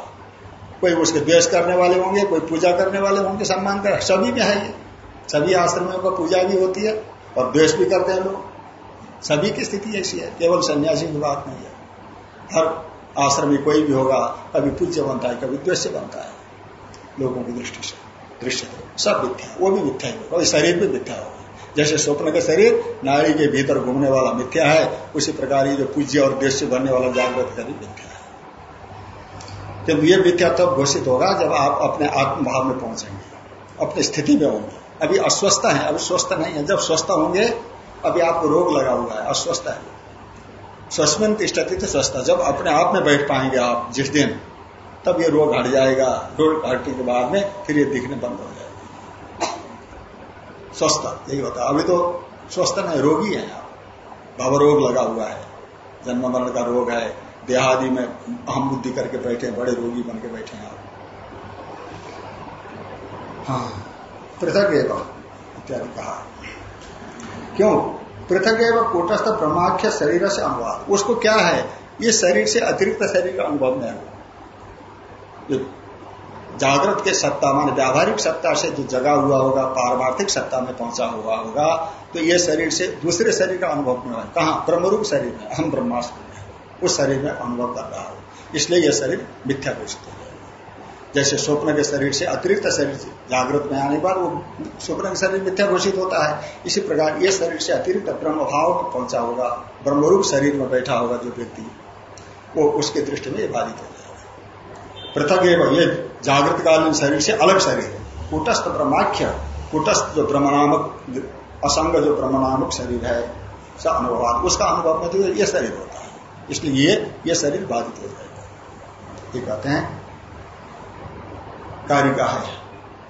कोई उसके द्वेष करने वाले होंगे, कोई पूजा करने वाले होंगे, सम्मान कर, सभी में है ये। सभी आश्रमों का पूजा भी होती है और द्वेष भी करते हैं लोग। सभी की स्थिति ऐसी है, केवल सन्यासी की बात नहीं है। हर आश्रम में कोई भी होगा, कभी पूज्य बनता है, कभी द्वेष बनता है। लोगों की दृष्टि से दृश्य सब मिथ्या वो भी मिथ्या ही होगा शरीर भी मिथ्या होगा। जैसे स्वप्न का शरीर नाड़ी के भीतर घूमने वाला मिथ्या है, उसी प्रकार ये जो पूज्य और देश बनने वाला जागृत शरीर मिथ्या है। किंतु ये मिथ्या तब घोषित होगा जब आप अपने आत्मभाव में पहुँचेंगे, अपनी स्थिति में होंगे। अभी अस्वस्थ है, अभी स्वस्थ नहीं है। जब स्वस्थ होंगे, अभी आपको रोग लगा हुआ है, अस्वस्थ है। स्वस्मिन तिष्ठती तो स्वस्थ जब अपने आप में बैठ पाएँगे आप जिस दिन, तब ये रोग हट जाएगा। रोग हटने के बाद में फिर ये दिखने बंद हो जाएगा। स्वस्थ, यही होता है अभी तो स्वस्थ नहीं, रोगी है आप। भव रोग लगा हुआ है। जन्म मरण का रोग है। देहादि में अहम बुद्धि करके बैठे बड़े रोगी बन के बैठे हैं आप। हाँ पृथक एवं, इत्यादि कहा। क्यों? पृथक एवं कोटस्थ ब्रह्माख्य शरीर से अनुवाद। उसको क्या है? ये शरीर से अतिरिक्त शरीर का अनुभव नहीं हुआ जागृत के सत्ता, मान व्यावहारिक सत्ता से जो जगा हुआ होगा, पारमार्थिक सत्ता में पहुँचा हुआ होगा तो ये शरीर से दूसरे शरीर का अनुभव नहीं हुआ कहा? ब्रह्मरूप शरीर में। हम ब्रह्मास्त्र उस शरीर में अनुभव कर रहा हो। इसलिए यह शरीर मिथ्या घोषित हो जैसे स्वप्न के शरीर से अतिरिक्त शरीर जागृत में आने पर वो स्वप्न के शरीर मिथ्या घोषित होता है। इसी प्रकार ये शरीर से अतिरिक्त ब्रह्म भाव में पहुँचा होगा, ब्रह्मरूप शरीर में बैठा होगा जो व्यक्ति, वो उसके दृष्टि में बाधित हो। जाएगा पृथक एवं ये जागृत कालीन शरीर से अलग शरीर है। कुटस्थ ब्रह्माख्य, कुटस्थ जो ब्रह्म असंग जो ब्रह्म शरीर है अनुभव उसका अनुभव में तो ये शरीर होता है। इसलिए ये ये शरीर बाधित हो जाएगा। ये कहते हैं कारिका है।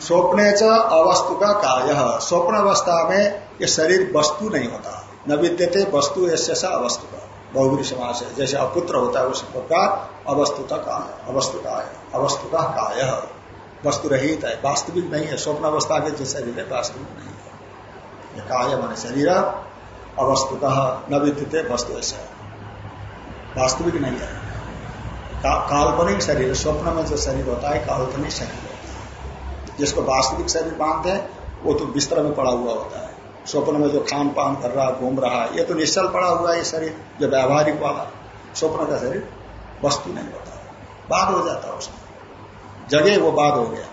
स्वप्ने च अवस्तु का काय। स्वप्न अवस्था में ये शरीर वस्तु नहीं होता। न विद्यते वस्तु ऐसा अवस्तु का बहुगुरी समाज है। जैसे अपुत्र होता है उस प्रकार अवस्तु का अवस्तु का अवस्तु का काय। वस्तु रहित है। वास्तविक नहीं है। स्वप्न अवस्था के जो शरीर है, वास्तविक नहीं है। ये काय मान शरीर। अवस्तु का न विद्यते वस्तु ऐसा वास्तविक नहीं है। काल्पनिक शरीर। स्वप्न में जो शरीर होता है, काल्पनिक शरीर। जिसको वास्तविक शरीर मानते हैं, वो तो बिस्तर में पड़ा हुआ होता है। स्वप्न में जो खान पान कर रहा, घूम रहा है ये तो निश्चल पड़ा हुआ है ये शरीर, जो व्यावहारिक वाला। स्वप्न का शरीर वस्तु नहीं होता। बाद हो जाता है उसमें। जगह वो बाद हो गया।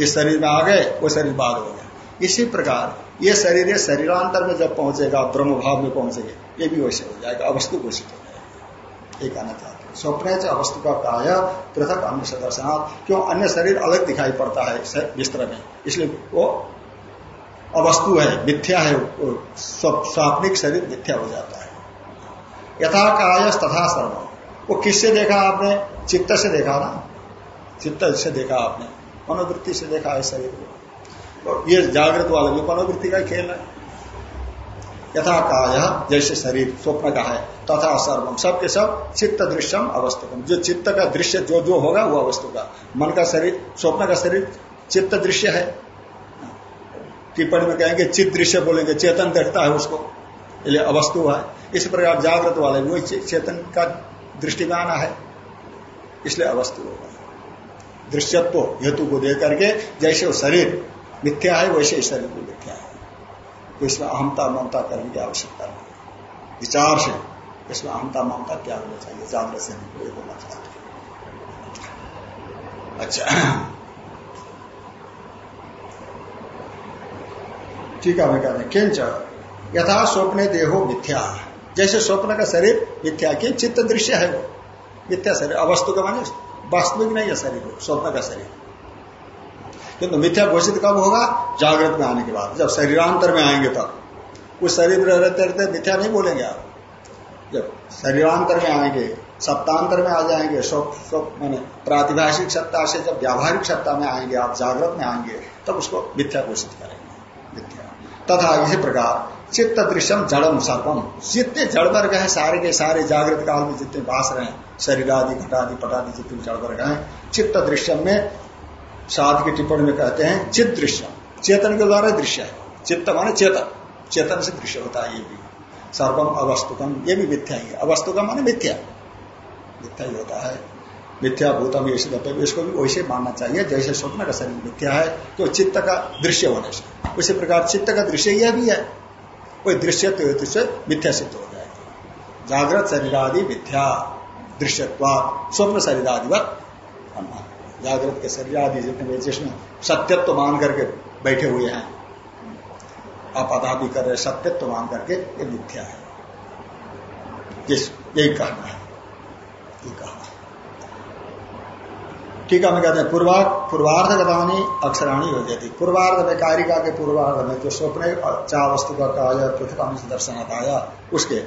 इस शरीर में आ गए, वो शरीर बाद हो गया। इसी प्रकार, ये शरीर शरीरांतर में जब पहुंचेगा, ब्रह्म भाव में पहुंचेगा, ये भी वैसे हो जाएगा, अवस्तु घोषित हो जाएगा। ये कहना चाहते स्वप्न अवस्तु का काय पृथक अन्य सदर्शनाथ क्यों? अन्य शरीर अलग दिखाई पड़ता है बिस्तर में। इसलिए वो अवस्तु है, मिथ्या है स्वाप्निक शरीर मिथ्या हो जाता है। यथा काय तथा सर्व। वो किससे देखा आपने? चित्त से देखा ना? चित्त से देखा आपने। मनोवृत्ति से देखा है शरीर को। ये जागृत वाले भी मनोवृत्ति का खेल है। यथा काय जैसे शरीर, स्वप्न का है, तथा सर्वम सबके सब चित्त दृश्यम अवस्तुकम जो चित्त का दृश्य जो जो होगा, वो अवस्तु का मन का शरीर, स्वप्न का शरीर चित्त दृश्य है। टिप्पणी में कहेंगे, चित्त दृश्य बोलेंगे, चेतन देखता है उसको। इसलिए अवस्तु है। इस प्रकार जागृत वाले, वही चेतन का दृष्टि में है। इसलिए अवस्तु होगा। दृश्यत्व हेतु को देकर के, जैसे वो शरीर मिथ्या है, वैसे शरीर को मिथ्या है। इसमें अहमता ममता करने की आवश्यकता नहीं। विचार से इसमें अहमता ममता क्या होना चाहिए? जागृत से नहीं होना चाहिए। अच्छा। ठीक है, मैं कह रहे किंच यथा स्वप्ने देहो मिथ्या। जैसे स्वप्न का शरीर मिथ्या की चित्त दृश्य है वो। मिथ्या शरीर, अवस्तु का माने वास्तविक नहीं है शरीर, स्वप्न का शरीर। किंतु मिथ्या घोषित कब होगा? जागृत में आने के बाद, जब शरीरांतर में आएँगे तब। उस शरीर में रहते रहते मिथ्या नहीं बोलेंगे आप। जब शरीरांतर में आएँगे, सप्तांतर में आ जाएँगे मैंने प्रातिभाषिक सत्ता से जब व्यावहारिक सत्ता में आएँगे, आप जागृत में आएँगे, तब उसको मिथ्या घोषित करेंगे। मिथ्या। तथा इसी प्रकार चित्त दृश्यम जड़म सर्वम। जितने जड़ वर्ग है, सारे के सारे जागृत काल में जितने बास रहे हैं शरीर आदि घटादि, पटादि जितने जड़ वर्ग है, चित्त दृश्यम में साध की टिप्पणी में कहते हैं चित्त दृश्यम चेतन के द्वारा दृश्य है। चित्त माने चेतन। चेतन से दृश्य होता है ये भी। सर्वम अवस्तुकम, ये भी मिथ्या ही अवस्तुकम माने मिथ्या। मिथ्या ही होता है। मिथ्या भूतम ये इसको भी वैसे मानना चाहिए, जैसे स्वप्न का शरीर मिथ्या है तो चित्त का दृश्य होने से उसी प्रकार चित्त का दृश्य यह भी है। कोई दृश्य से मिथ्या सिद्ध हो जाएगा। जागृत शरीर आदि मिथ्या। दृश्यत्वा स्वप्न शरीर आदि जागृत के शरीर आदि जितने जिसमें सत्यत्व मान करके बैठे हुए हैं। आप अदा भी कर रहे सत्यत्व मान करके ये मिथ्या है। जिस, यही कहना है। ये कहा ठीक है मैं कहते हैं पूर्वा पूर्वार्ध गतानी अक्षराणी हो जाती पूर्वार्ध में कारिका के पूर्वार्ध में जो स्वप्न चा वस्तु का कहा पृथ्वी से दर्शन आया, उसके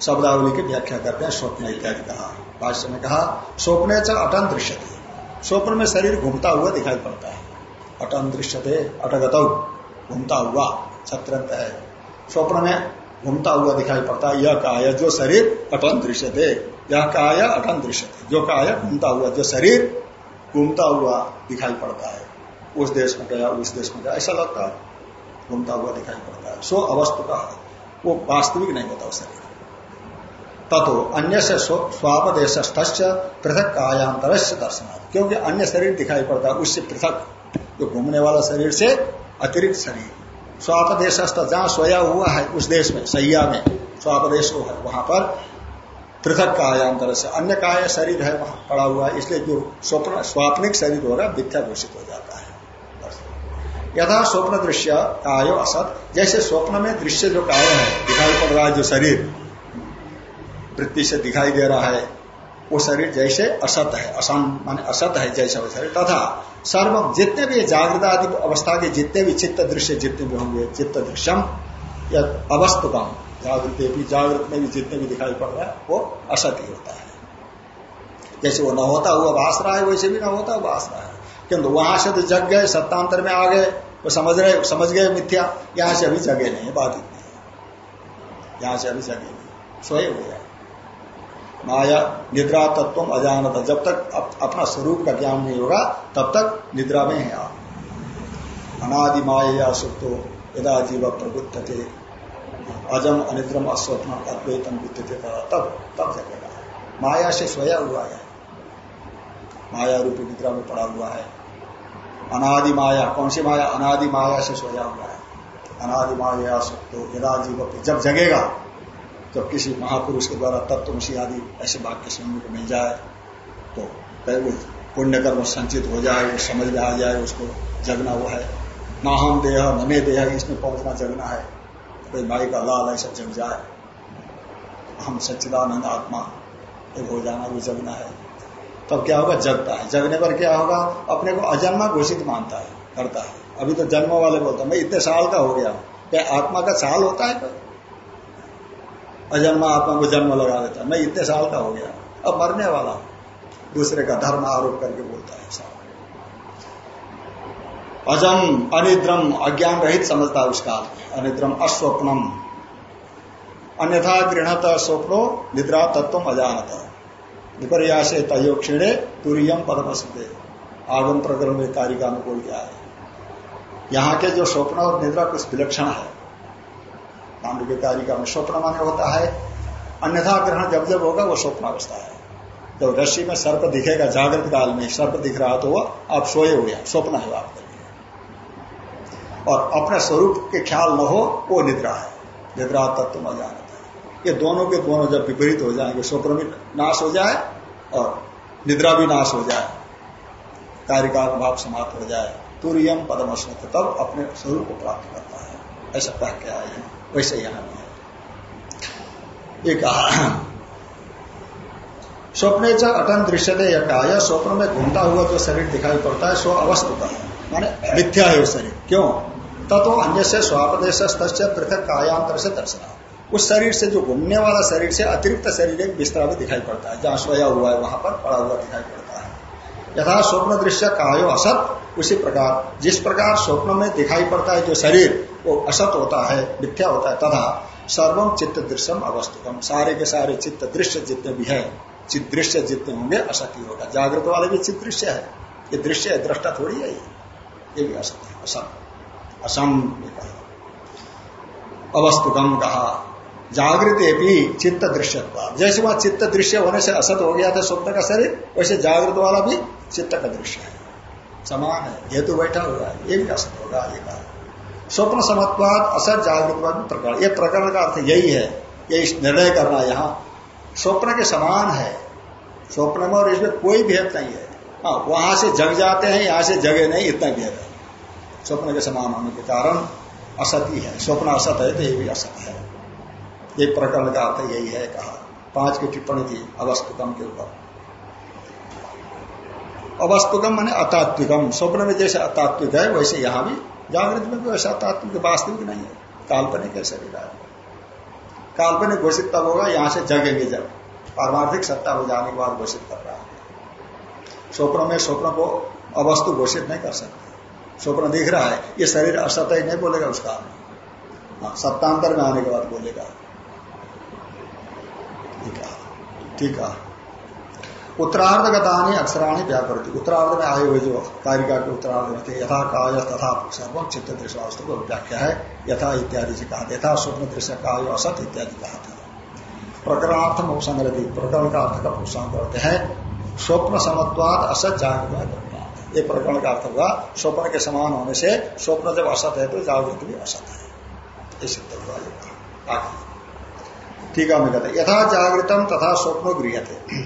शब्दावली की व्याख्या करते हैं, स्वप्न इत्यादि कहा। भाष्य में कहा, स्वप्न च अटन दृश्य थे स्वप्न में शरीर घूमता हुआ दिखाई पड़ता है। अटन दृश्य थे अटगत, घूमता हुआ छत्रंत है। स्वप्न में घूमता हुआ दिखाई पड़ता है, यह काय जो शरीर अटन दृश्य थे यह काय अटन दृश्य थे जो काय घूमता हुआ, जो शरीर घूमता हुआ दिखाई पड़ता है। उस देश में गया, उस देश में गया, ऐसा लगता है, घूमता हुआ दिखाई पड़ता है। सो अवस्तु का वो वास्तविक नहीं होता शरीर तथो अन्य से स्वापदेश पृथक कायांतर से दर्शन क्योंकि अन्य शरीर दिखाई पड़ता है, उससे पृथक। जो घूमने वाला शरीर से अतिरिक्त शरीर। स्वापदेश जहाँ सोया हुआ है, उस देश में, सैया में, स्वापदेश है वहाँ पर पृथक कायांतर से अन्य काय शरीर है, वहाँ पड़ा हुआ है, इसलिए जो स्वप्न स्वाप्निक शरीर होगा मिथ्या घोषित हो जाता है। यथा स्वप्न दृश्य, कायो असत। जैसे स्वप्न में दृश्य जो काय है, दिखाई पड़ रहा है जो शरीर वृत्ति से दिखाई दे रहा है, वो शरीर जैसे असत है असम मान असत है जैसा वो शरीर। तथा सर्व जितने भी जागृत आदि अवस्था के जितने भी चित्त दृश्य जितने भी होंगे, चित्त दृश्यम, या अवस्थकम जागृत भी, जागृत में भी जितने भी दिखाई पड़ रहा है, वो असत ही होता है। जैसे वो न होता हुआ भाष रहा है, वैसे भी न होता हुआ भाष रहा है। किंतु वहाँ से तो जग गए, सत्तांतर में आ गए, वो समझ रहे, समझ गए मिथ्या, यहाँ से अभी जगे नहीं बाधित नहीं यहाँ से अभी जगे नहीं सोए हुए माया निद्रा तत्व अजानता। जब तक अप, अपना स्वरूप का ज्ञान नहीं होगा तब तक निद्रा में है आप। अनादि माया सुप्तो यदा जीव प्रबुद्ध थे अजम अनिद्रम अस्वप्न अद्वैतम विद्युत तब तब जगेगा। माया से सोया हुआ है। माया रूपी निद्रा में पड़ा हुआ है। अनादि माया कौन सी माया? अनादि माया से सोया हुआ है। अनादि माया सुप्तो यदा जीव जब जगेगा जब किसी महापुरुष के द्वारा तत्वशी आदि ऐसे वाक्य सुनने को मिल जाए तो वो पुण्य कर्म संचित हो जाए, वो समझ में आ जाए, उसको जगना वो है। ना हम देह नमे देह, इसमें पहुँचना जगना है। कोई माई का लाल ऐसा जग जाए। हम सच्चिदानंद आत्मा एक हो जाना वो जगना है। तब क्या होगा? जगता है। जगने पर क्या होगा? अपने को अजन्मा घोषित मानता है, करता है। अभी तो जन्म वाले बोलता मैं इतने साल का हो गया क्या आत्मा का साल होता है कोई? अजन्मा आत्मा को जन्म लगा देता मैं इतने साल का हो गया। अब मरने वाला दूसरे का धर्म आरोप करके बोलता है साल अजम अनिद्रम, अज्ञान रहित समझता है उस अनिद्रम, अस्वप्नम। अन्यथा गृहत स्वप्नो निद्रा तत्व अजानत। विपर्यास तयो क्षीणे तुरियम पदम आगम प्रकरण में कारिका में बोल गया है? यहाँ के जो स्वप्न और निद्रा कुछ विलक्षण है। पांडु के स्वप्न माने होता है। अन्यथा ग्रहण जब जब होगा, वो स्वप्न अवस्था है। जब रस्सी में सर्प दिखेगा, जागृत काल में सर्प दिख रहा तो वो आप सोए हुए स्वप्न है आपके लिए और अपने स्वरूप के ख्याल न हो, वो निद्रा है। निद्रा तत्व जानता है। ये दोनों के दोनों जब विपरीत हो जाएँगे, स्वप्न भी नाश हो जाए और निद्रा भी नाश हो जाए कार्यकाल भाव समाप्त हो जाए, तुरियम पदम तब अपने स्वरूप को प्राप्त करता है। ऐसा कह हैं? वैसे यहाँ भी ये कहा, स्वप्ने च अटन दृश्य थे यह स्वप्न में घूमता हुआ जो शरीर दिखाई पड़ता है स्व अवस्थ का है। माने मिथ्या है वो शरीर। क्यों? तत्व अन्य से स्वापदेश पृथक कायांतर से दर्शना। उस शरीर से जो घूमने वाला शरीर से अतिरिक्त शरीर एक बिस्तरा में दिखाई पड़ता है। जहाँ सोया हुआ है, वहाँ पर पड़ा हुआ दिखाई पड़ता है। यथा स्वप्न दृश्य कायो असत, उसी प्रकार। जिस प्रकार स्वप्न में दिखाई पड़ता है जो शरीर, वो असत होता है, मिथ्या होता है, तथा सर्वम चित्त दृश्यम अवस्तुकम सारे के सारे चित्त दृश्य जितने भी है, चित्त दृश्य जितने होंगे, असत ही होगा। जागृत वाले भी चित्त दृश्य है। ये दृश्य है, दृष्टा थोड़ी है ये। भी असत है असम असम अवस्तुकम कहा। जागृत भी चित्त दृश्य जैसे वहाँ चित्त दृश्य होने से असत हो गया था स्वप्न का शरीर, वैसे जागृत वाला भी चित्त का दृश्य है। समान है, हेतु बैठा हुआ है, ये भी असत होगा, ये कहा स्वप्न समत्वाद असत जागृतवाद प्रकरण। ये प्रकरण का अर्थ यही है, ये निर्णय करना यहाँ। स्वप्न के समान है। स्वप्न में और इसमें कोई भेद नहीं है। हाँ वहाँ से जग जाते हैं, यहाँ से जगे नहीं, इतना भेद है। स्वप्न के समान होने के कारण असत ही है। स्वप्न असत है तो ये भी असत है। ये प्रकरण का अर्थ यही है कहा। पाँच की टिप्पणी थी अवस्तुकम के ऊपर। अवस्तुकम माने अतात्विकम। स्वप्न में जैसे अतात्विक है वैसे यहाँ भी जागृत में भी वैसे अतात्विक वास्तविक नहीं है। काल्पनिक है शरीर काल्पनिक घोषित तब होगा यहाँ से जगेंगे जब। पारमार्थिक सत्ता हो जाने के बाद घोषित कर रहा। है स्वप्न में स्वप्न को अवस्तु घोषित नहीं कर सकते। स्वप्न दिख रहा है ये शरीर असत्य नहीं बोलेगा उसका हाँ, सत्तांतर में आने के बाद बोलेगा। ठीक है उत्तरार्ध गतानी अक्षराणी व्यापरती उत्तरार्ध में आए हुए जो कारिका के उत्तरार्ध में थे यथा काय तथा सर्वम चित्त दृश्य वास्तव को व्याख्या है यथा इत्यादि से कहा यथा स्वप्न दृश्य काय असत इत्यादि कहा था प्रकरणार्थम उपसंग्रति प्रकरण का अर्थ का उपसंग करते हैं स्वप्न समत्वाद असत जागृत ये प्रकरण का अर्थ हुआ स्वप्न के समान होने से स्वप्न जब असत है तो जागृत भी असत है ये सिद्ध हुआ टीका में कहते यथा जागृतम तथा स्वप्न गृह थे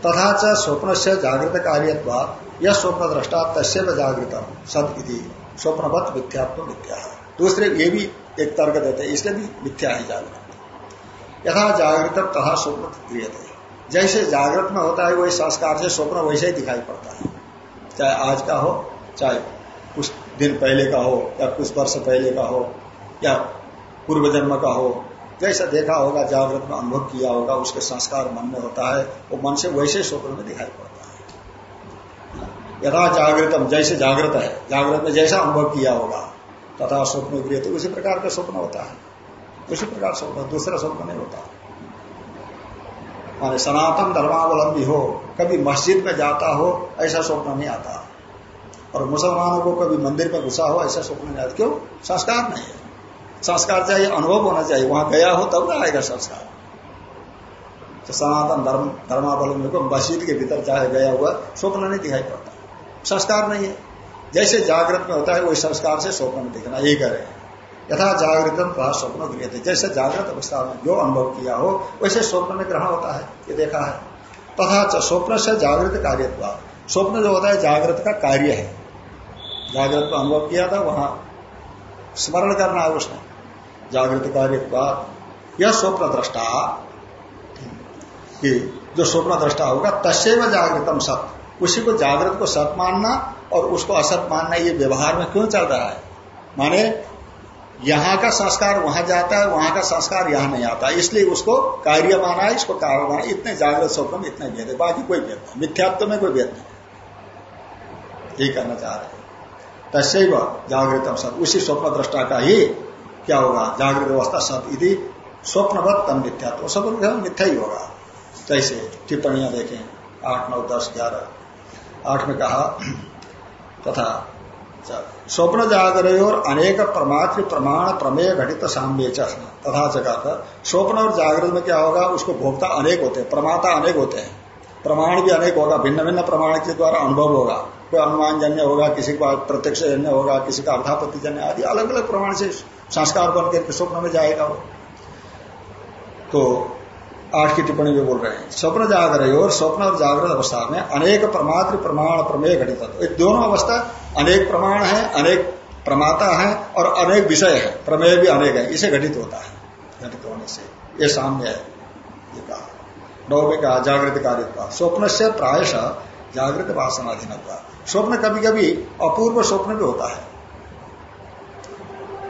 तथा च स्वप्न से जागृत कार्य यह स्वप्न दृष्टा तस्व जागृतम सद इति। स्वप्नवत मिथ्यात्व मिथ्या। दूसरे ये भी एक तर्क देते हैं, इसलिए भी मिथ्या है जागृत। यथा जागृत तथा स्वप्न गृह थे जैसे जागृत में होता है, वही संस्कार से स्वप्न वैसे ही दिखाई पड़ता है। चाहे आज का हो, चाहे कुछ दिन पहले का हो, या कुछ वर्ष पहले का हो, या पूर्व जन्म का हो जैसा देखा होगा, जागृत में अनुभव किया होगा, उसके संस्कार मन में होता है, वो मन से वैसे स्वप्न में दिखाई पड़ता है। यथा जागृतम, जैसे जागृत है, जागृत में जैसा अनुभव किया होगा, तथा स्वप्न गृह तो उसी प्रकार का स्वप्न होता है। उसी प्रकार स्वप्न, दूसरा स्वप्न नहीं होता। माने सनातन धर्मावलंबी हो, कभी मस्जिद में जाता हो, ऐसा स्वप्न नहीं आता। और मुसलमानों को कभी मंदिर में घुसा हो, ऐसा स्वप्न नहीं आता। क्यों? संस्कार नहीं है। संस्कार चाहिए अनुभव होना चाहिए। वहाँ गया हो, तब ना आएगा संस्कार। तो सनातन धर्म, धर्मावलंबी को मस्जिद के भीतर चाहे गया हुआ, स्वप्न नहीं दिखाई पड़ता। संस्कार नहीं है। जैसे जागृत में होता है, वही संस्कार से स्वप्न दिखना, यही करे। यथा जागृत स्वप्न गृह जैसे जागृत अवस्था में जो अनुभव किया हो, वैसे स्वप्न में ग्रहण होता है। ये देखा है। तथा स्वप्न से जागृत कार्य स्वप्न जो होता है, जागृत का कार्य है। जागृत का अनुभव किया था, वहाँ स्मरण करना है। उसने जागृत कार्य यह स्वप्न दृष्टा कि जो स्वप्न दृष्टा होगा तस्व जागृतम सत। उसी को जागृत को सत मानना और उसको असत मानना, ये व्यवहार में क्यों चल रहा है? माने, यहाँ का संस्कार वहाँ जाता है, वहाँ का संस्कार यहाँ नहीं आता। इसलिए उसको कार्य माना है, इसको कारण माना इतने जागृत स्वप्न में इतने भेद है, बाकी कोई भेद नहीं। मिथ्यात्व में कोई भेद नहीं। यही कहना चाह रहे तस्व जागृतम सत। उसी स्वप्न दृष्टा का ही क्या होगा? जागृत अवस्था सत यदि स्वप्नवत तम मिथ्यात्व स्वप्न मिथ्या ही होगा। जैसे टिप्पणियाँ देखें। आठ, नौ, दस, ग्यारह। आठ में कहा, तथा स्वप्न जागरण और अनेक प्रमात्र प्रमाण प्रमेय घटित साम्य तथा जगह स्वप्न और जागृत में क्या होगा? उसको भोक्ता अनेक होते हैं, प्रमाता अनेक होते हैं। प्रमाण भी अनेक होगा भिन्न भिन्न प्रमाण के द्वारा अनुभव होगा। कोई अनुमान जन्य होगा, किसी का प्रत्यक्ष जन्य होगा, किसी का अर्थापत्ति जन्य आदि अलग अलग प्रमाण से संस्कार बन के स्वप्न में जाएगा वो। तो आठ की टिप्पणी में बोल रहे हैं, स्वप्न जागर और स्वप्न और जागृत अवस्था में अनेक प्रमात्र प्रमाण प्रमेय घटित दोनों अवस्था अनेक प्रमाण है, अनेक प्रमाता है और अनेक विषय है। प्रमेय भी अनेक है, इसे घटित होता है। घटित होने से ये साम्य है, ये कहा नौ में कहा जागृत कार्य स्वप्न से प्रायश जागृत वासनाधीन स्वप्न कभी कभी अपूर्व स्वप्न भी होता है।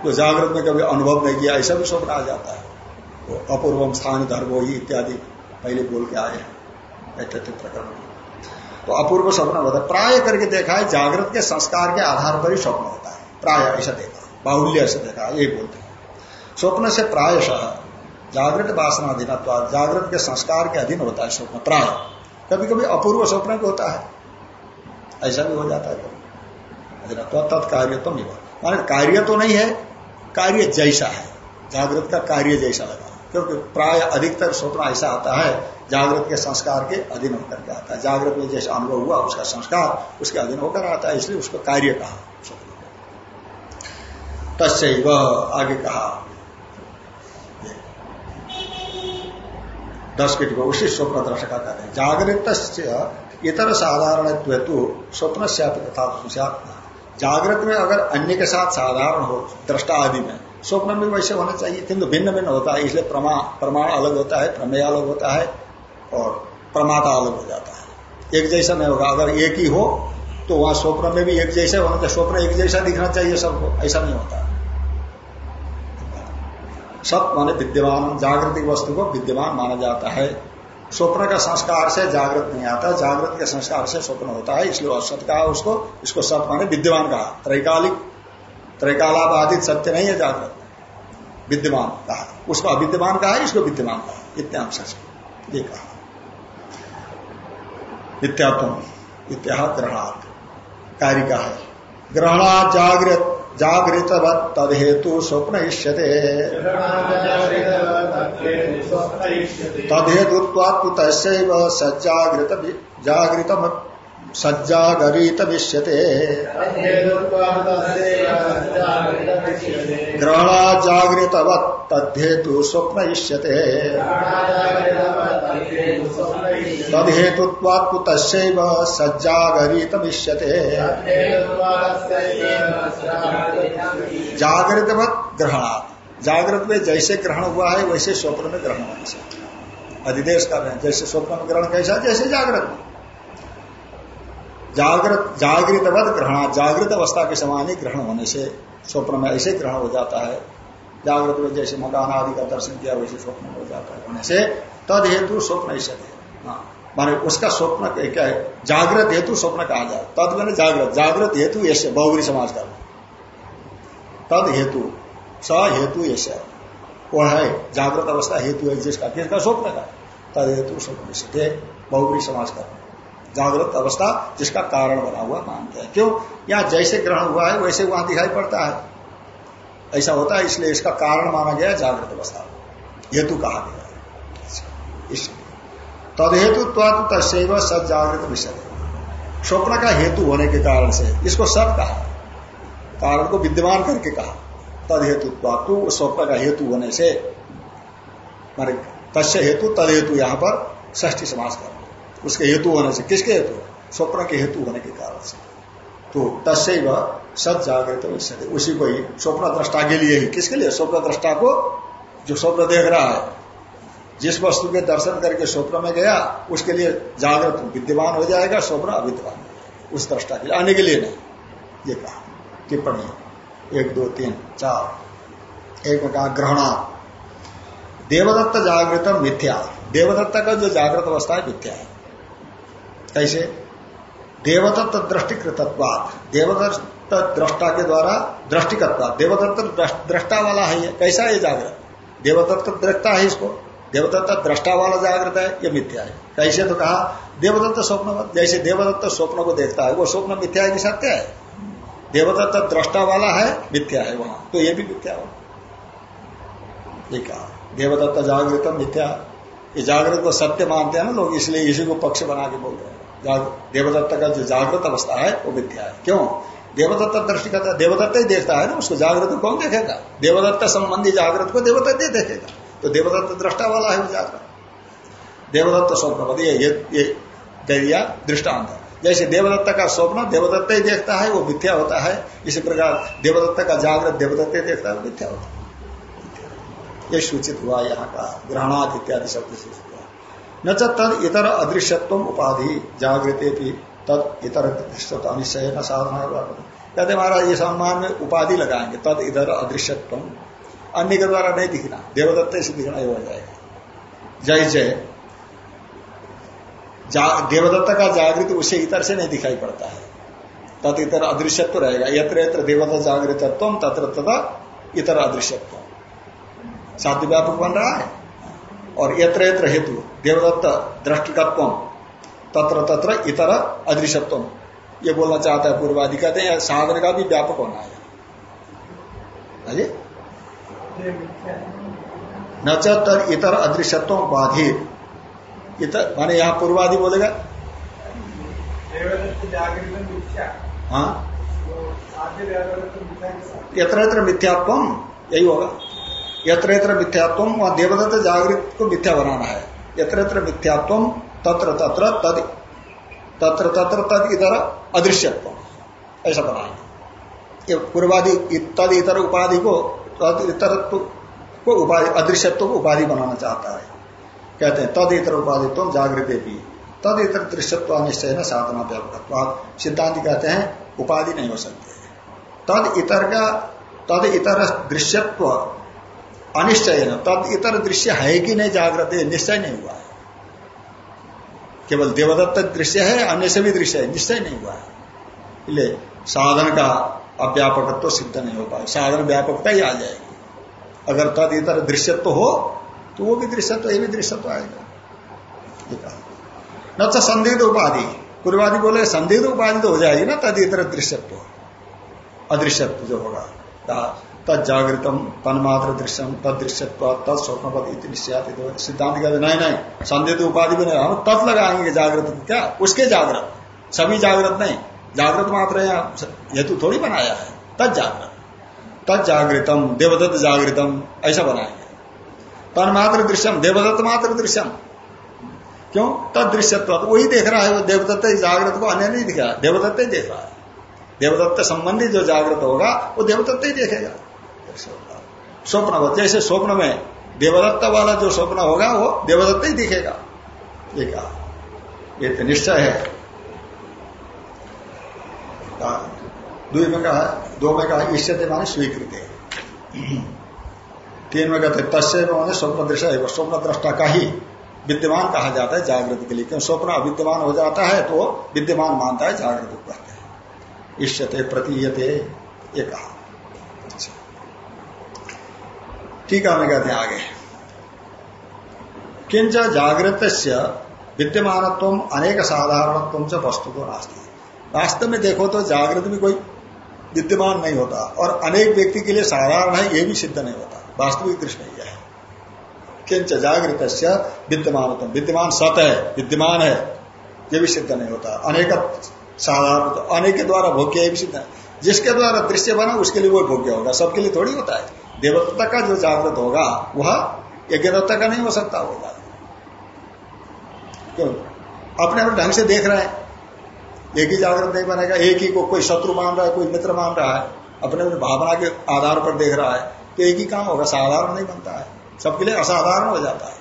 जो जागृत में कभी अनुभव नहीं किया, ऐसा भी स्वप्न आ जाता है। वो अपूर्वम स्थान, धर्म ही इत्यादि पहले बोल के आए हैं प्रकरण। तो अपूर्व स्वप्न होता है। प्राय करके देखा है, जागृत के संस्कार के आधार पर ही स्वप्न होता है। प्राय ऐसा देखा, बाहुल्य ऐसा देखा यही बोलते हैं। स्वप्न से प्रायश जागृत वासनाधीन जागृत के संस्कार के अधीन होता है स्वप्न, प्राय। कभी कभी अपूर्व स्वप्न भी होता है। ऐसा भी हो जाता है। कभी तत्कार्य तो नहीं माने कार्य तो नहीं है कार्य जैसा है। जागृत का कार्य जैसा लगा क्योंकि प्राय अधिकतर स्वप्न ऐसा आता है जागृत के संस्कार के अधीन होकर के आता है। जागृत में जैसा अनुभव हुआ, उसका संस्कार उसके अधीन होकर आता है, इसलिए उसको कार्य कहा स्वप्न तस्व आगे कहा। दस के उसी स्वप्न दर्शक का कहते हैं। जागृत इतर साधारण स्वप्न से तथा जागृत में अगर अन्य के साथ साधारण हो दृष्टा आदि में स्वप्न में वैसे होना चाहिए, किंतु भिन्न भिन्न होता है, इसलिए प्रमाण अलग होता है, प्रमेय अलग होता है, और प्रमाता अलग हो जाता है। एक जैसा नहीं होगा, अगर एक ही हो तो वहाँ स्वप्न में भी एक जैसा होना चाहिए, स्वप्न एक जैसा दिखना चाहिए सबको, ऐसा नहीं होता। सब माने विद्यमान जागृतिक वस्तु को विद्यमान माना जाता है। स्वप्न का संस्कार से जागृत नहीं आता। जागृत के संस्कार से स्वप्न होता है, इसलिए असत कहा उसको। इसको सत माने विद्यमान कहा। त्रैकालिक त्रैकालाबाधित सत्य नहीं है, जागृत विद्यमान कहा। उसको अविद्यमान कहा इसको विद्यमान कहा। इत्यांश ये कहा। नित्यात्म इत्या ग्रहणात्। कार्य का है। ग्रहणा जागृत। जागृत तद हेतु स्वप्न इष्यते तद हेतुत्वात् सज्जागृत जागृत सज्जागरीत विश्यते ग्रहणा जागृतवत् तद्धेतु स्वप्न इष्यते तदहेतुत्वात् कुतस्यैव सज्जागरीत विश्यते जागृतवत ग्रहणात्। जागृत में जैसे ग्रहण हुआ है, वैसे स्वप्न में ग्रहण होने से अधिदेश कर रहे हैं, जैसे स्वप्न में ग्रहण कैसा जैसे जागृत। में जागृत जागृतवत ग्रहण जागृत अवस्था के समान ही ग्रहण होने से स्वप्न में ऐसे ग्रहण हो जाता है। जागृत में जैसे मकान आदि का दर्शन किया, वैसे स्वप्न हो जाता है। होने से तद हेतु स्वप्न ऐसे हाँ। माने उसका स्वप्न क्या है? जागृत हेतु स्वप्न कहा जाए तद मैंने जागृत। जागृत हेतु ऐसे बहुगरी समाज का। तद हेतु स हेतु ऐसे वो है जागृत अवस्था, हेतु है जिसका किसका स्वप्न का। तद हेतु स्वप्न बहुगरी समाज का। जागृत अवस्था, जिसका कारण बना हुआ मानते हैं। क्यों? यहाँ जैसे ग्रहण हुआ है, वैसे वहाँ दिखाई पड़ता है। ऐसा होता है, इसलिए इसका कारण माना गया जागृत अवस्था। हेतु कहा गया तदहेतु तस्व सद जागृत विषय स्वप्न का हेतु होने के कारण से, इसको सब कहा। कारण को विद्यमान करके कहा। तद हेतु तू स्वप्न का हेतु होने से, मान तस्य हेतु, तद हेतु यहाँ पर ष्ठी समाज कर उसके हेतु होने से किसके हेतु? स्वप्न के हेतु होने के कारण से। तो तस्व सद जागृत उसी को ही स्वप्न दृष्टा के लिए ही। किसके लिए? स्वप्न दृष्टा को जो स्वप्न देख रहा है। जिस वस्तु के दर्शन करके स्वप्न में गया, उसके लिए जागृत, विद्यमान हो जाएगा, स्वप्न अविद्यमान। उस दृष्टा के लिए। आने के लिए नहीं। ये कहा। टिप्पणी। एक, दो, तीन, चार। एक कहा ग्रहणा। देवदत्त जागृत मिथ्या। देवदत्त का जो जागृत अवस्था है, मिथ्या है। कैसे? देवदत्त दृष्टिकृतत्वाद देवदत्त दृष्टा के द्वारा दृष्टिकत्वा देवदत्त दृष्टा वाला है ये। कैसा है जागृत? देवदत्त दृष्टा है इसको। देवदत्त दृष्टा वाला जागृत है, ये मिथ्या है। कैसे? तो कहा, देवदत्त स्वप्न जैसे देवदत्त स्वप्न को देखता है, वो स्वप्न मिथ्या है कि सत्य है? देवदत्त दृष्टा वाला है, मिथ्या है वहाँ। तो ये भी मिथ्या हो। ये कहा देवदत्त जागृत मिथ्या। ये जागृत को सत्य मानते हैं ना लोग, इसलिए इसी को पक्ष बना के बोलते हैं। देवदत्त का जो जागृत अवस्था है, वो मिथ्या है। क्यों? देवदत्त दृष्टि का है देवदत्त ही देखता है ना, उसको जागृत कौन देखेगा? देवदत्त संबंधी जागृत को देवदत्त ही देखेगा। तो देवदत्त दृष्टा वाला है वो जागृत। देवदत्त स्वप्न ये ये दे दिया दृष्टांत जैसे देवदत्त का स्वप्न, देवदत्त ही देखता है, वो मिथ्या होता है। इसी प्रकार देवदत्त का जागृत देवदत्त देखता है मिथ्या होता है। ये सूचित हुआ यहाँ का ग्रहणाद इत्यादि शब्द से हुआ। न तद इतर अदृश्यत्व उपाधि, जागृत तद इतर अनिश्चय न साधना कहते महाराज, ये सम्मान में उपाधि लगाएँगे, तद इधर अदृश्यत्व अन्य के द्वारा नहीं दिखना, देवदत्त से दिखना ही हो जाएगा। जय जय। देवदत्त का जागृत उसे इतर से नहीं दिखाई पड़ता है। तद इतर अदृश्यत्व रहेगा। यत्र यत्र देवदत्त जागृतत्व, तत्र तथा इतर अदृश्यत्व। साध्य व्यापक बन रहा है। और यत्र यत्र हेतु देवदत्त दृष्टिकत्व, तत्र तत्र इतर अदृश्यत्व। ये बोलना चाहता है पूर्वादि कहते हैं, साधन का भी व्यापक होना है। न तर इतर अदृश्यत्व बाधित। इतर माने यहाँ पूर्वादि बोलेगा। हाँ? यत्र यत्र मिथ्यात्व यही होगा। यत्र यत्र मिथ्यात्व वहाँ देवदत्त जागृत को मिथ्या बनाना है। यत्र यत्र मिथ्यात्व तत्र तत्र तद। तत्र तत्र तद इतर अदृश्यत्व। ऐसा बनाएँगे। ये पूर्वादि तद इतर उपाधि को तद इतर को उपाधि अदृश्यत्व को उपाधि बनाना चाहता है। कहते हैं, तद इतर उपाधि तुम जागृत भी तद इतर दृश्यत्व निश्चय न साधना व्यापक सिद्धांत कहते हैं, उपाधि नहीं हो सकते। तद इतर का, तद इतर दृश्यत्व अनिश्चय न तद इतर दृश्य है कि नहीं जागृत निश्चय नहीं हुआ है। केवल देवदत्त दृश्य है, अन्य से भी दृश्य है, निश्चय नहीं हुआ है। इसलिए साधन का अव्यापकत्व सिद्ध नहीं हो पाए साधन व्यापकता ही आ जाएगी। अगर तद इतर दृश्यत्व हो तो वो भी दृश्यत्व, ये भी दृश्यत्व आएगा। न तो संदिग्ध उपाधि। पूर्वादि बोले संदिग्ध उपाधि तो हो जाएगी ना, तद इतर दृश्यत्व। अदृश्यत्व जो होगा। तद जागृतम, तन्मात्र दृश्यम, तद दृश्यत्व, तद स्वप्नपद सिद्धांत कहते नहीं नहीं संदिग्ध उपाधि भी नहीं हम तत् लगाएँगे जागृत क्या? उसके जागृत। सभी जागृत नहीं। जागृत मात्र हेतु थोड़ी बनाया है। तद जागृत। तद जागृतम, देवदत्त जागृतम, ऐसा बनाएँगे तन्मात्र दृश्यम, देवदत्त मात्र दृश्यम। क्यों? तद दृश्यत्व वही देख रहा है वो देवदत्त जागृत को, अन्य नहीं दिखा देवदत्त ही देख रहा है। देवदत्त संबंधी जो जागृत होगा, वो देवदत्त ही देखेगा। स्वप्न जैसे स्वप्न में देवदत्त वाला जो स्वप्न होगा, वो देवदत्त ही दिखेगा। ये कहा ये तो निश्चय है। दो में कहा दो में कहा ईश्वर माने स्वीकृत। है तीन में कहते तस्य माने स्वप्न दृश्य है स्वप्न दृष्टा का ही विद्यमान कहा जाता है जागृत के लिए। क्यों? स्वप्न अविद्यमान हो जाता है तो विद्यमान मानता है, जागृत को कहते हैं। ईश्यते प्रतीयते, ये कहा। ठीक है कहते हैं आगे। किंच जागृत विद्यमान अनेक साधारण वस्तु को नास्ती। वास्तव में देखो तो जागृत में कोई विद्यमान नहीं होता और अनेक व्यक्ति के लिए साधारण है, ये भी सिद्ध नहीं होता। वास्तविक दृष्टि नहीं है। किंच जागृत विद्यमान विद्यमान सत है, विद्यमान है ये भी सिद्ध नहीं होता। अनेक साधारण तो अनेक के द्वारा भोग्य भी सिद्ध है। जिसके द्वारा दृश्य बना, उसके लिए वो भोग्य होगा। सबके लिए थोड़ी होता है। देवदत्ता का जो जागृत होगा, वह यज्ञदत्ता का नहीं हो सकता होगा क्यों? अपने अपने ढंग से देख रहे हैं। एक ही जागृत नहीं बनेगा। एक ही को कोई शत्रु मान रहा है, कोई मित्र मान रहा है। अपने अपने भावना के आधार पर देख रहा है। तो एक ही काम होगा, साधारण नहीं बनता है। सबके लिए असाधारण हो जाता है।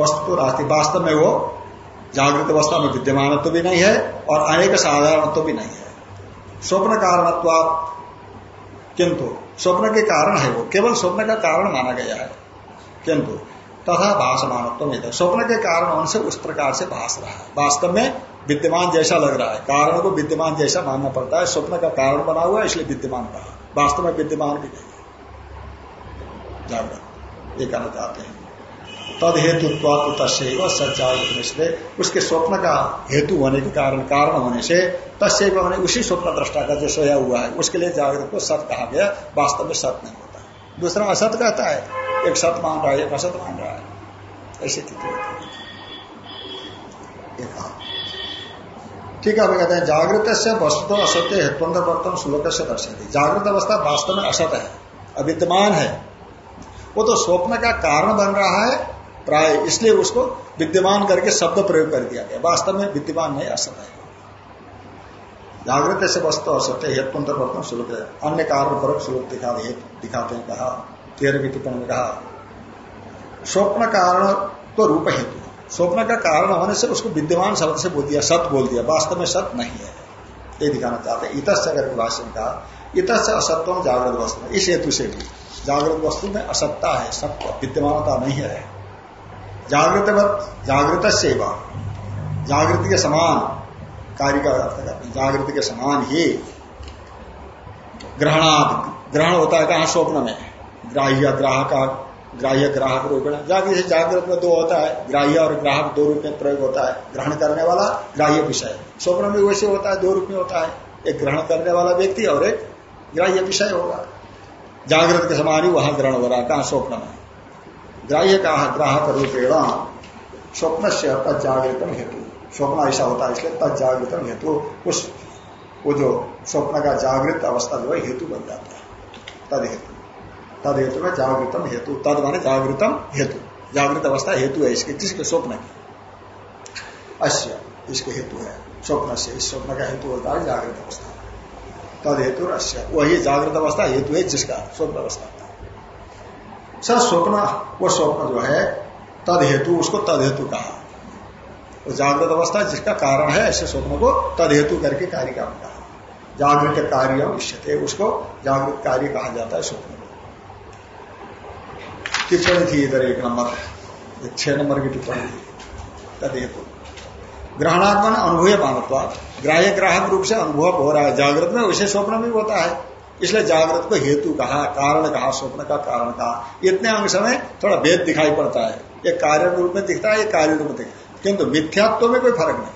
वस्तु। तो रास्ते, वास्तव में वो जागृत अवस्था में विद्यमान तो भी नहीं है और अनेक साधारण तो भी नहीं है। स्वप्न कारणत्व किंतु स्वप्न के कारण है वो। केवल स्वप्न का कारण माना गया है। किंतु तथा भाषमानत्व में स्वप्न के कारण उनसे उस प्रकार से भाष रहा है। वास्तव में विद्यमान जैसा लग रहा है। कारण को विद्यमान जैसा मानना पड़ता है। स्वप्न का कारण बना हुआ है, इसलिए विद्यमान कहा। वास्तव में विद्यमान भी नहीं जागृत ये कहना चाहते हैं। तद हेतु तस्व सच्चाई उसके स्वप्न का हेतु होने के कारण कारण होने से तस्व होने, उसी स्वप्न दृष्टा का जो सोया हुआ है, उसके लिए जागृत को सत कहा गया। वास्तव में सत नहीं होता दूसरा, असत कहता है। एक सत मान रहा है, एक असत मान रहा है। ऐसी स्थिति होती है ठीक है कहते हैं जागृत से वस्तु असत्य हेतुंग वर्तन श्लोक से दर्शक जागृत अवस्था वास्तव में असत है, अविद्यमान है। वो तो स्वप्न का कारण बन रहा है, प्राय, इसलिए उसको विद्यमान करके शब्द प्रयोग कर दिया गया। वास्तव में विद्यमान नहीं असत है। जागृत से वस्तु असत्य हेतुंतर वर्तन श्लोक है। अन्य कारण पर श्लोक दिखा दिखाते हैं, कहा तेरह की टिप्पणी में कहा, स्वप्न कारण तो रूप हेतु स्वप्न का कारण होने से उसको विद्यमान शब्द से बोल दिया, सत बोल दिया। वास्तव में सत नहीं है। ये दिखाना चाहते हैं। इत अगर का असत्व जागृत वस्तु। इस हेतु से भी जागृत वस्तु में असत्ता है सत्य विद्यमानता नहीं है। जागृत जागृत सेवा जागृति के समान, कार्य का अर्थ करते जागृति के समान ही ग्रहणाद। ग्रहण होता है कहा? स्वप्न में। ग्राह्य, ग्राहक ग्राह्य ग्राहक रूप जागृत जागृत में दो होता है, ग्राह्य और ग्राहक दो रूप में प्रयोग होता है। ग्रहण करने वाला ग्राह्य विषय। स्वप्न में वैसे होता है, दो रूप में होता है। एक ग्रहण करने वाला व्यक्ति और एक ग्राह्य विषय होगा। जागृत के समान ही वहाँ ग्रहण हो रहा है, कहा स्वप्न में? ग्राह्य कहा? ग्राहक रूपेण। स्वप्न से जागृतम हेतु। स्वप्न ऐसा होता है, इसलिए तद जागृतम हेतु। उस वो जो स्वप्न का जागृत अवस्था जो है, हेतु बन जाता है। तद हेतु। तद हेतु में जागृतम हेतु। तद माने जागृतम हेतु। जागृत अवस्था हेतु है, इसके किसके स्वप्न की? अश्य इसके हेतु है। स्वप्न से, इस स्वप्न का हेतु होता है जागृत अवस्था। तद हेतु अश्य वही जागृत अवस्था हेतु है जिसका स्वप्न अवस्था स स्वप्न, वो स्वप्न जो है, तद हेतु, उसको तद हेतु कहा। वो जागृत अवस्था जिसका कारण है, ऐसे स्वप्न को तद हेतु करके कार्य का कहा जागृत कार्य उसको जागृत कार्य कहा जाता है स्वप्न टिप्पणी थी इधर एक नंबर छह नंबर की टिप्पणी थी तद हेतु ग्रहणात्मन अनुभव मानत्वा ग्राह्य ग्राहक रूप से अनुभव हो रहा है। जागृत में वैसे स्वप्न भी होता है। इसलिए जागृत को हेतु कहा, कारण कहा, स्वप्न का कारण कहा। इतने अंश में थोड़ा भेद दिखाई पड़ता है। एक कार्य रूप में दिखता है एक कार्य रूप में दिखता है। किंतु मिथ्यात्व में कोई फ़र्क नहीं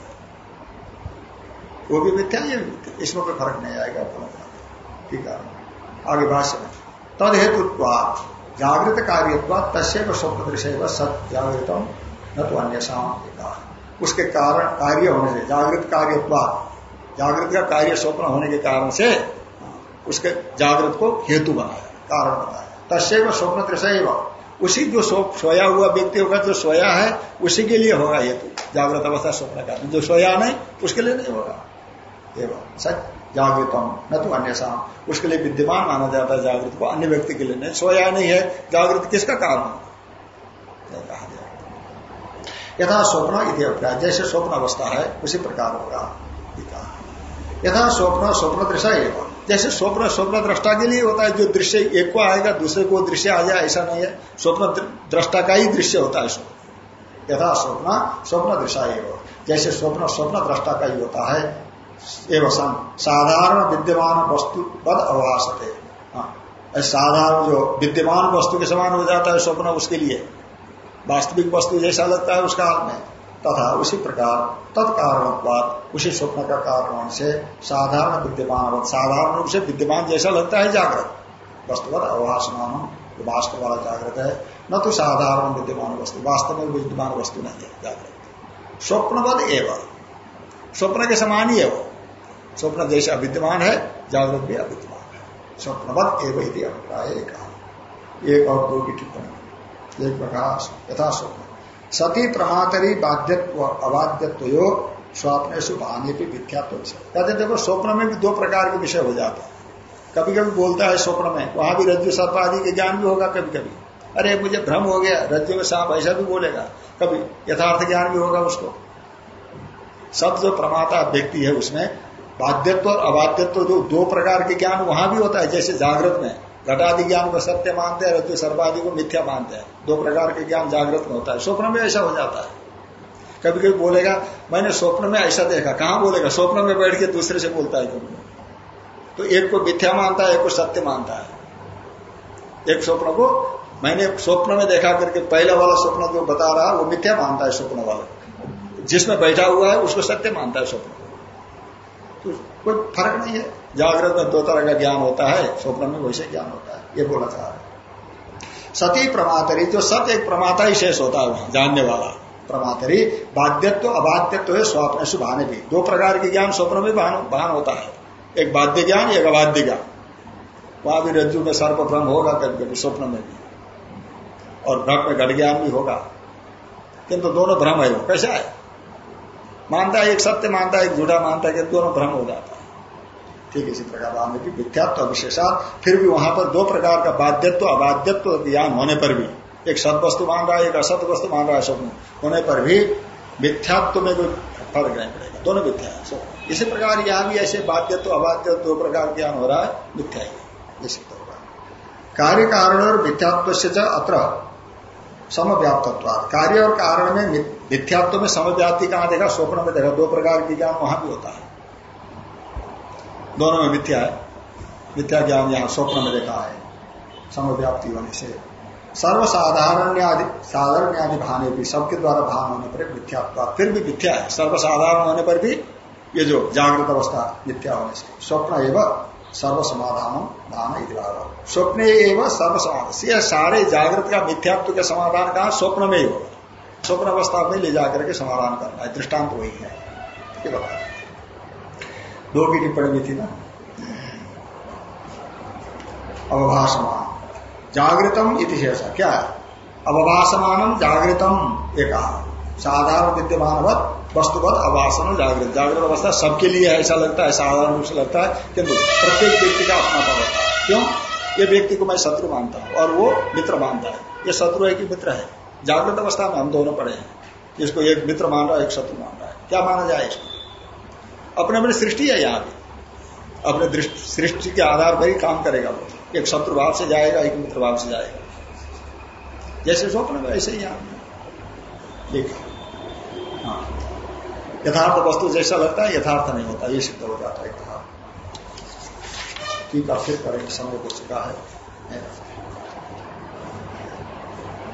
वो भी मिथ्या, ये इसमें कोई फ़र्क नहीं आएगा। ठीक है। आगे भाष्य में। तद हेतु जागृत कार्य तस्व स्वप्न दृश्य सत जागृतम न तो अन्य उसके कारण कार्य होने से जागृत कार्य जागृत का कार्य स्वप्न होने के कारण से, उसके जागृत को हेतु बनाया, कारण बनाया तस्व स्वप्न दृश्य उसी जो सोया हुआ व्यक्ति होगा, जो सोया है, उसी के लिए होगा हेतु। जागृत अवस्था स्वप्न का। जो सोया नहीं, उसके लिए नहीं होगा। एवं सच। जागृतम, न तो अन्य शाम उसके लिए विद्यमान माना जाता है जागृत को, अन्य व्यक्ति के लिए नहीं। सोया नहीं है, जागृत किसका कारण कहा यथा स्वप्न इति अभिप्राय जैसे स्वप्न अवस्था है, उसी प्रकार होगा। यथा स्वप्न स्वप्न दृश्य एवं। जैसे स्वप्न स्वप्न दृष्टा के लिए होता है, जो दृश्य एक को आएगा, दूसरे को दृश्य आ जाए, ऐसा नहीं है। स्वप्न दृष्टा का ही दृश्य होता है स्वप्न। यथा स्वप्न स्वप्न दृश्य एवं। जैसे स्वप्न स्वप्न दृष्टा का ही होता है एवं साधारण विद्यमान वस्तु बद अवभाष हाँ, साधारण जो विद्यमान वस्तु के समान हो जाता है स्वप्न उसके लिए। वास्तविक वस्तु जैसा लगता है उस काल में। तथा उसी प्रकार तत्कारण उसी स्वप्न का कारण से साधारण विद्यमान साधारण रूप से विद्यमान जैसा लगता है जागृत। वस्तुवत अवभाषमान वास्तव वाला जागृत है न तो साधारण विद्यमान वस्तु वास्तव में विद्यमान वस्तु नहीं है जागृत। स्वप्नवद एवं। स्वप्न के समान ही है वो। स्वप्न जैसा अविद्यमान है, जागृत भी अविद्यमान है। स्वप्नवद एवं अभिप्राय एक। और दो की टिप्पणी। एक प्रकाश, यथा स्वप्न। सती प्रमातरी बाध्यत्व अबाध्यत्व योग स्वप्न से भाने भी विख्यात कहते देखो, स्वप्न में भी दो प्रकार के विषय हो जाते हैं। कभी कभी बोलता है स्वप्न में, वहाँ भी रज्जु, सर्प आदि के ज्ञान भी होगा कभी कभी अरे, मुझे भ्रम हो गया, रज्जु में सांप ऐसा भी बोलेगा। कभी यथार्थ ज्ञान भी होगा उसको। सब जो प्रमाता व्यक्ति है उसमें बाध्यत्व और अबाध्यत्व जो दो प्रकार के ज्ञान वहाँ भी होता है, जैसे जागृत में। घटादि ज्ञान को सत्य मानते हैं रज्जु सर्वादि को मिथ्या मानते हैं। दो प्रकार के ज्ञान जागृत में होता है। स्वप्न में ऐसा हो जाता है। कभी कभी बोलेगा, मैंने स्वप्न में ऐसा देखा। कहा बोलेगा? स्वप्न में बैठ के दूसरे से बोलता है क्यों तो एक को मिथ्या मानता है, एक को सत्य मानता है। एक स्वप्न को, मैंने स्वप्न में देखा करके पहला वाला स्वप्न जो बता रहा, वो मिथ्या मानता है स्वप्न वाला। जिसमें बैठा हुआ है, उसको सत्य मानता है स्वप्न। कोई फ़र्क नहीं है। जागृत में दो तरह का ज्ञान होता है, स्वप्न में वैसे ज्ञान होता है। ये बोला चाह रहे सती प्रमातरी, जो सत्य एक प्रमाता ही शेष होता है, जानने वाला। प्रमातरी, बाध्यत्व, अबाध्यत्व है, स्वप्न सुभाने भी। दो प्रकार के ज्ञान स्वप्न में भान होता है। एक बाध्य ज्ञान, एक अबाध्य ज्ञान। वहाँ भी रज्जु में सर्प भ्रम होगा कभी कभी, स्वप्न में भी। और भ्रम में घट ज्ञान भी होगा। किंतु दोनों भ्रम है वो। कैसा है मानता है एक सत्य, मानता है एक झूठा, मानता है कि दोनों भ्रम हो जाता है। ठीक इसी प्रकार में भी मिथ्यात्व अविशेषात फिर भी वहाँ पर दो प्रकार का बाध्यत्व, अबाध्यत्व ज्ञान होने पर भी, एक सत वस्तु मान रहा है, एक असत वस्तु मान रहा है स्वप्न होने पर भी मिथ्यात्व में कोई फ़र्क नहीं पड़ेगा। दोनों मिथ्या है इसी प्रकार यहाँ भी ऐसे बाध्यत्व अबाध्य दो प्रकार ज्ञान हो रहा है, मिथ्या ही कार्य कारण और मिथ्यात्व से अत्र समव्याप्तत्व कार्य और कारण में मिथ्यात्व में समव्याप्ति कहाँ देखा? स्वप्न में देखा। दो प्रकार की ज्ञान वहाँ भी होता है। दोनों में मिथ्या है। मिथ्या ज्ञान यहाँ स्वप्न में देखा है। समव्याप्ति होने से। सर्वसाधारण साधारण आदि भाने भी सबके द्वारा भान होने पर मिथ्यात्व फिर भी मिथ्या है। सर्वसाधारण होने पर भी ये जो जागृत अवस्था मिथ्या होने से। स्वप्न एवं सर्व समाधान भान स्वप्न एवं सर्व समाधान सारे जागृत का मिथ्यात्व के समाधान कहा? स्वप्न में ही होगा। स्वप्न अवस्था में ले जाकर के समाधान करना है, दृष्टांत वही है। ये बता दो की टिप्पणी थी ना? अवभाषमान जागृतम इतिशेष क्या है? अवभाषमान जागृतम एक साधारण विद्यमान वस्तुवत अवासन जागृत। जागृत अवस्था सबके लिए ऐसा लगता है, साधारण रूप से लगता है, किंतु प्रत्येक व्यक्ति का अपना होता है। क्यों? ये व्यक्ति को मैं शत्रु मानता हूँ, और वो मित्र मानता है। ये शत्रु है कि मित्र है? जागृत अवस्था में हम दोनों पड़े हैं। इसको एक मित्र मान रहा है, एक शत्रु मान रहा है। क्या माना जाए इसको? अपने अपनी सृष्टि है यहाँ भी अपने सृष्टि के आधार पर ही काम करेगा वो। एक शत्रु भाव से जाएगा, एक मित्र भाव से जाएगा। जैसे स्वप्न में ऐसे ही आप हाँ। यथार्थ वस्तु जैसा लगता है, यथार्थ नहीं होता। ये सिद्ध हो जाता है ठीक है, फिर करेंगे, समय हो चुका है।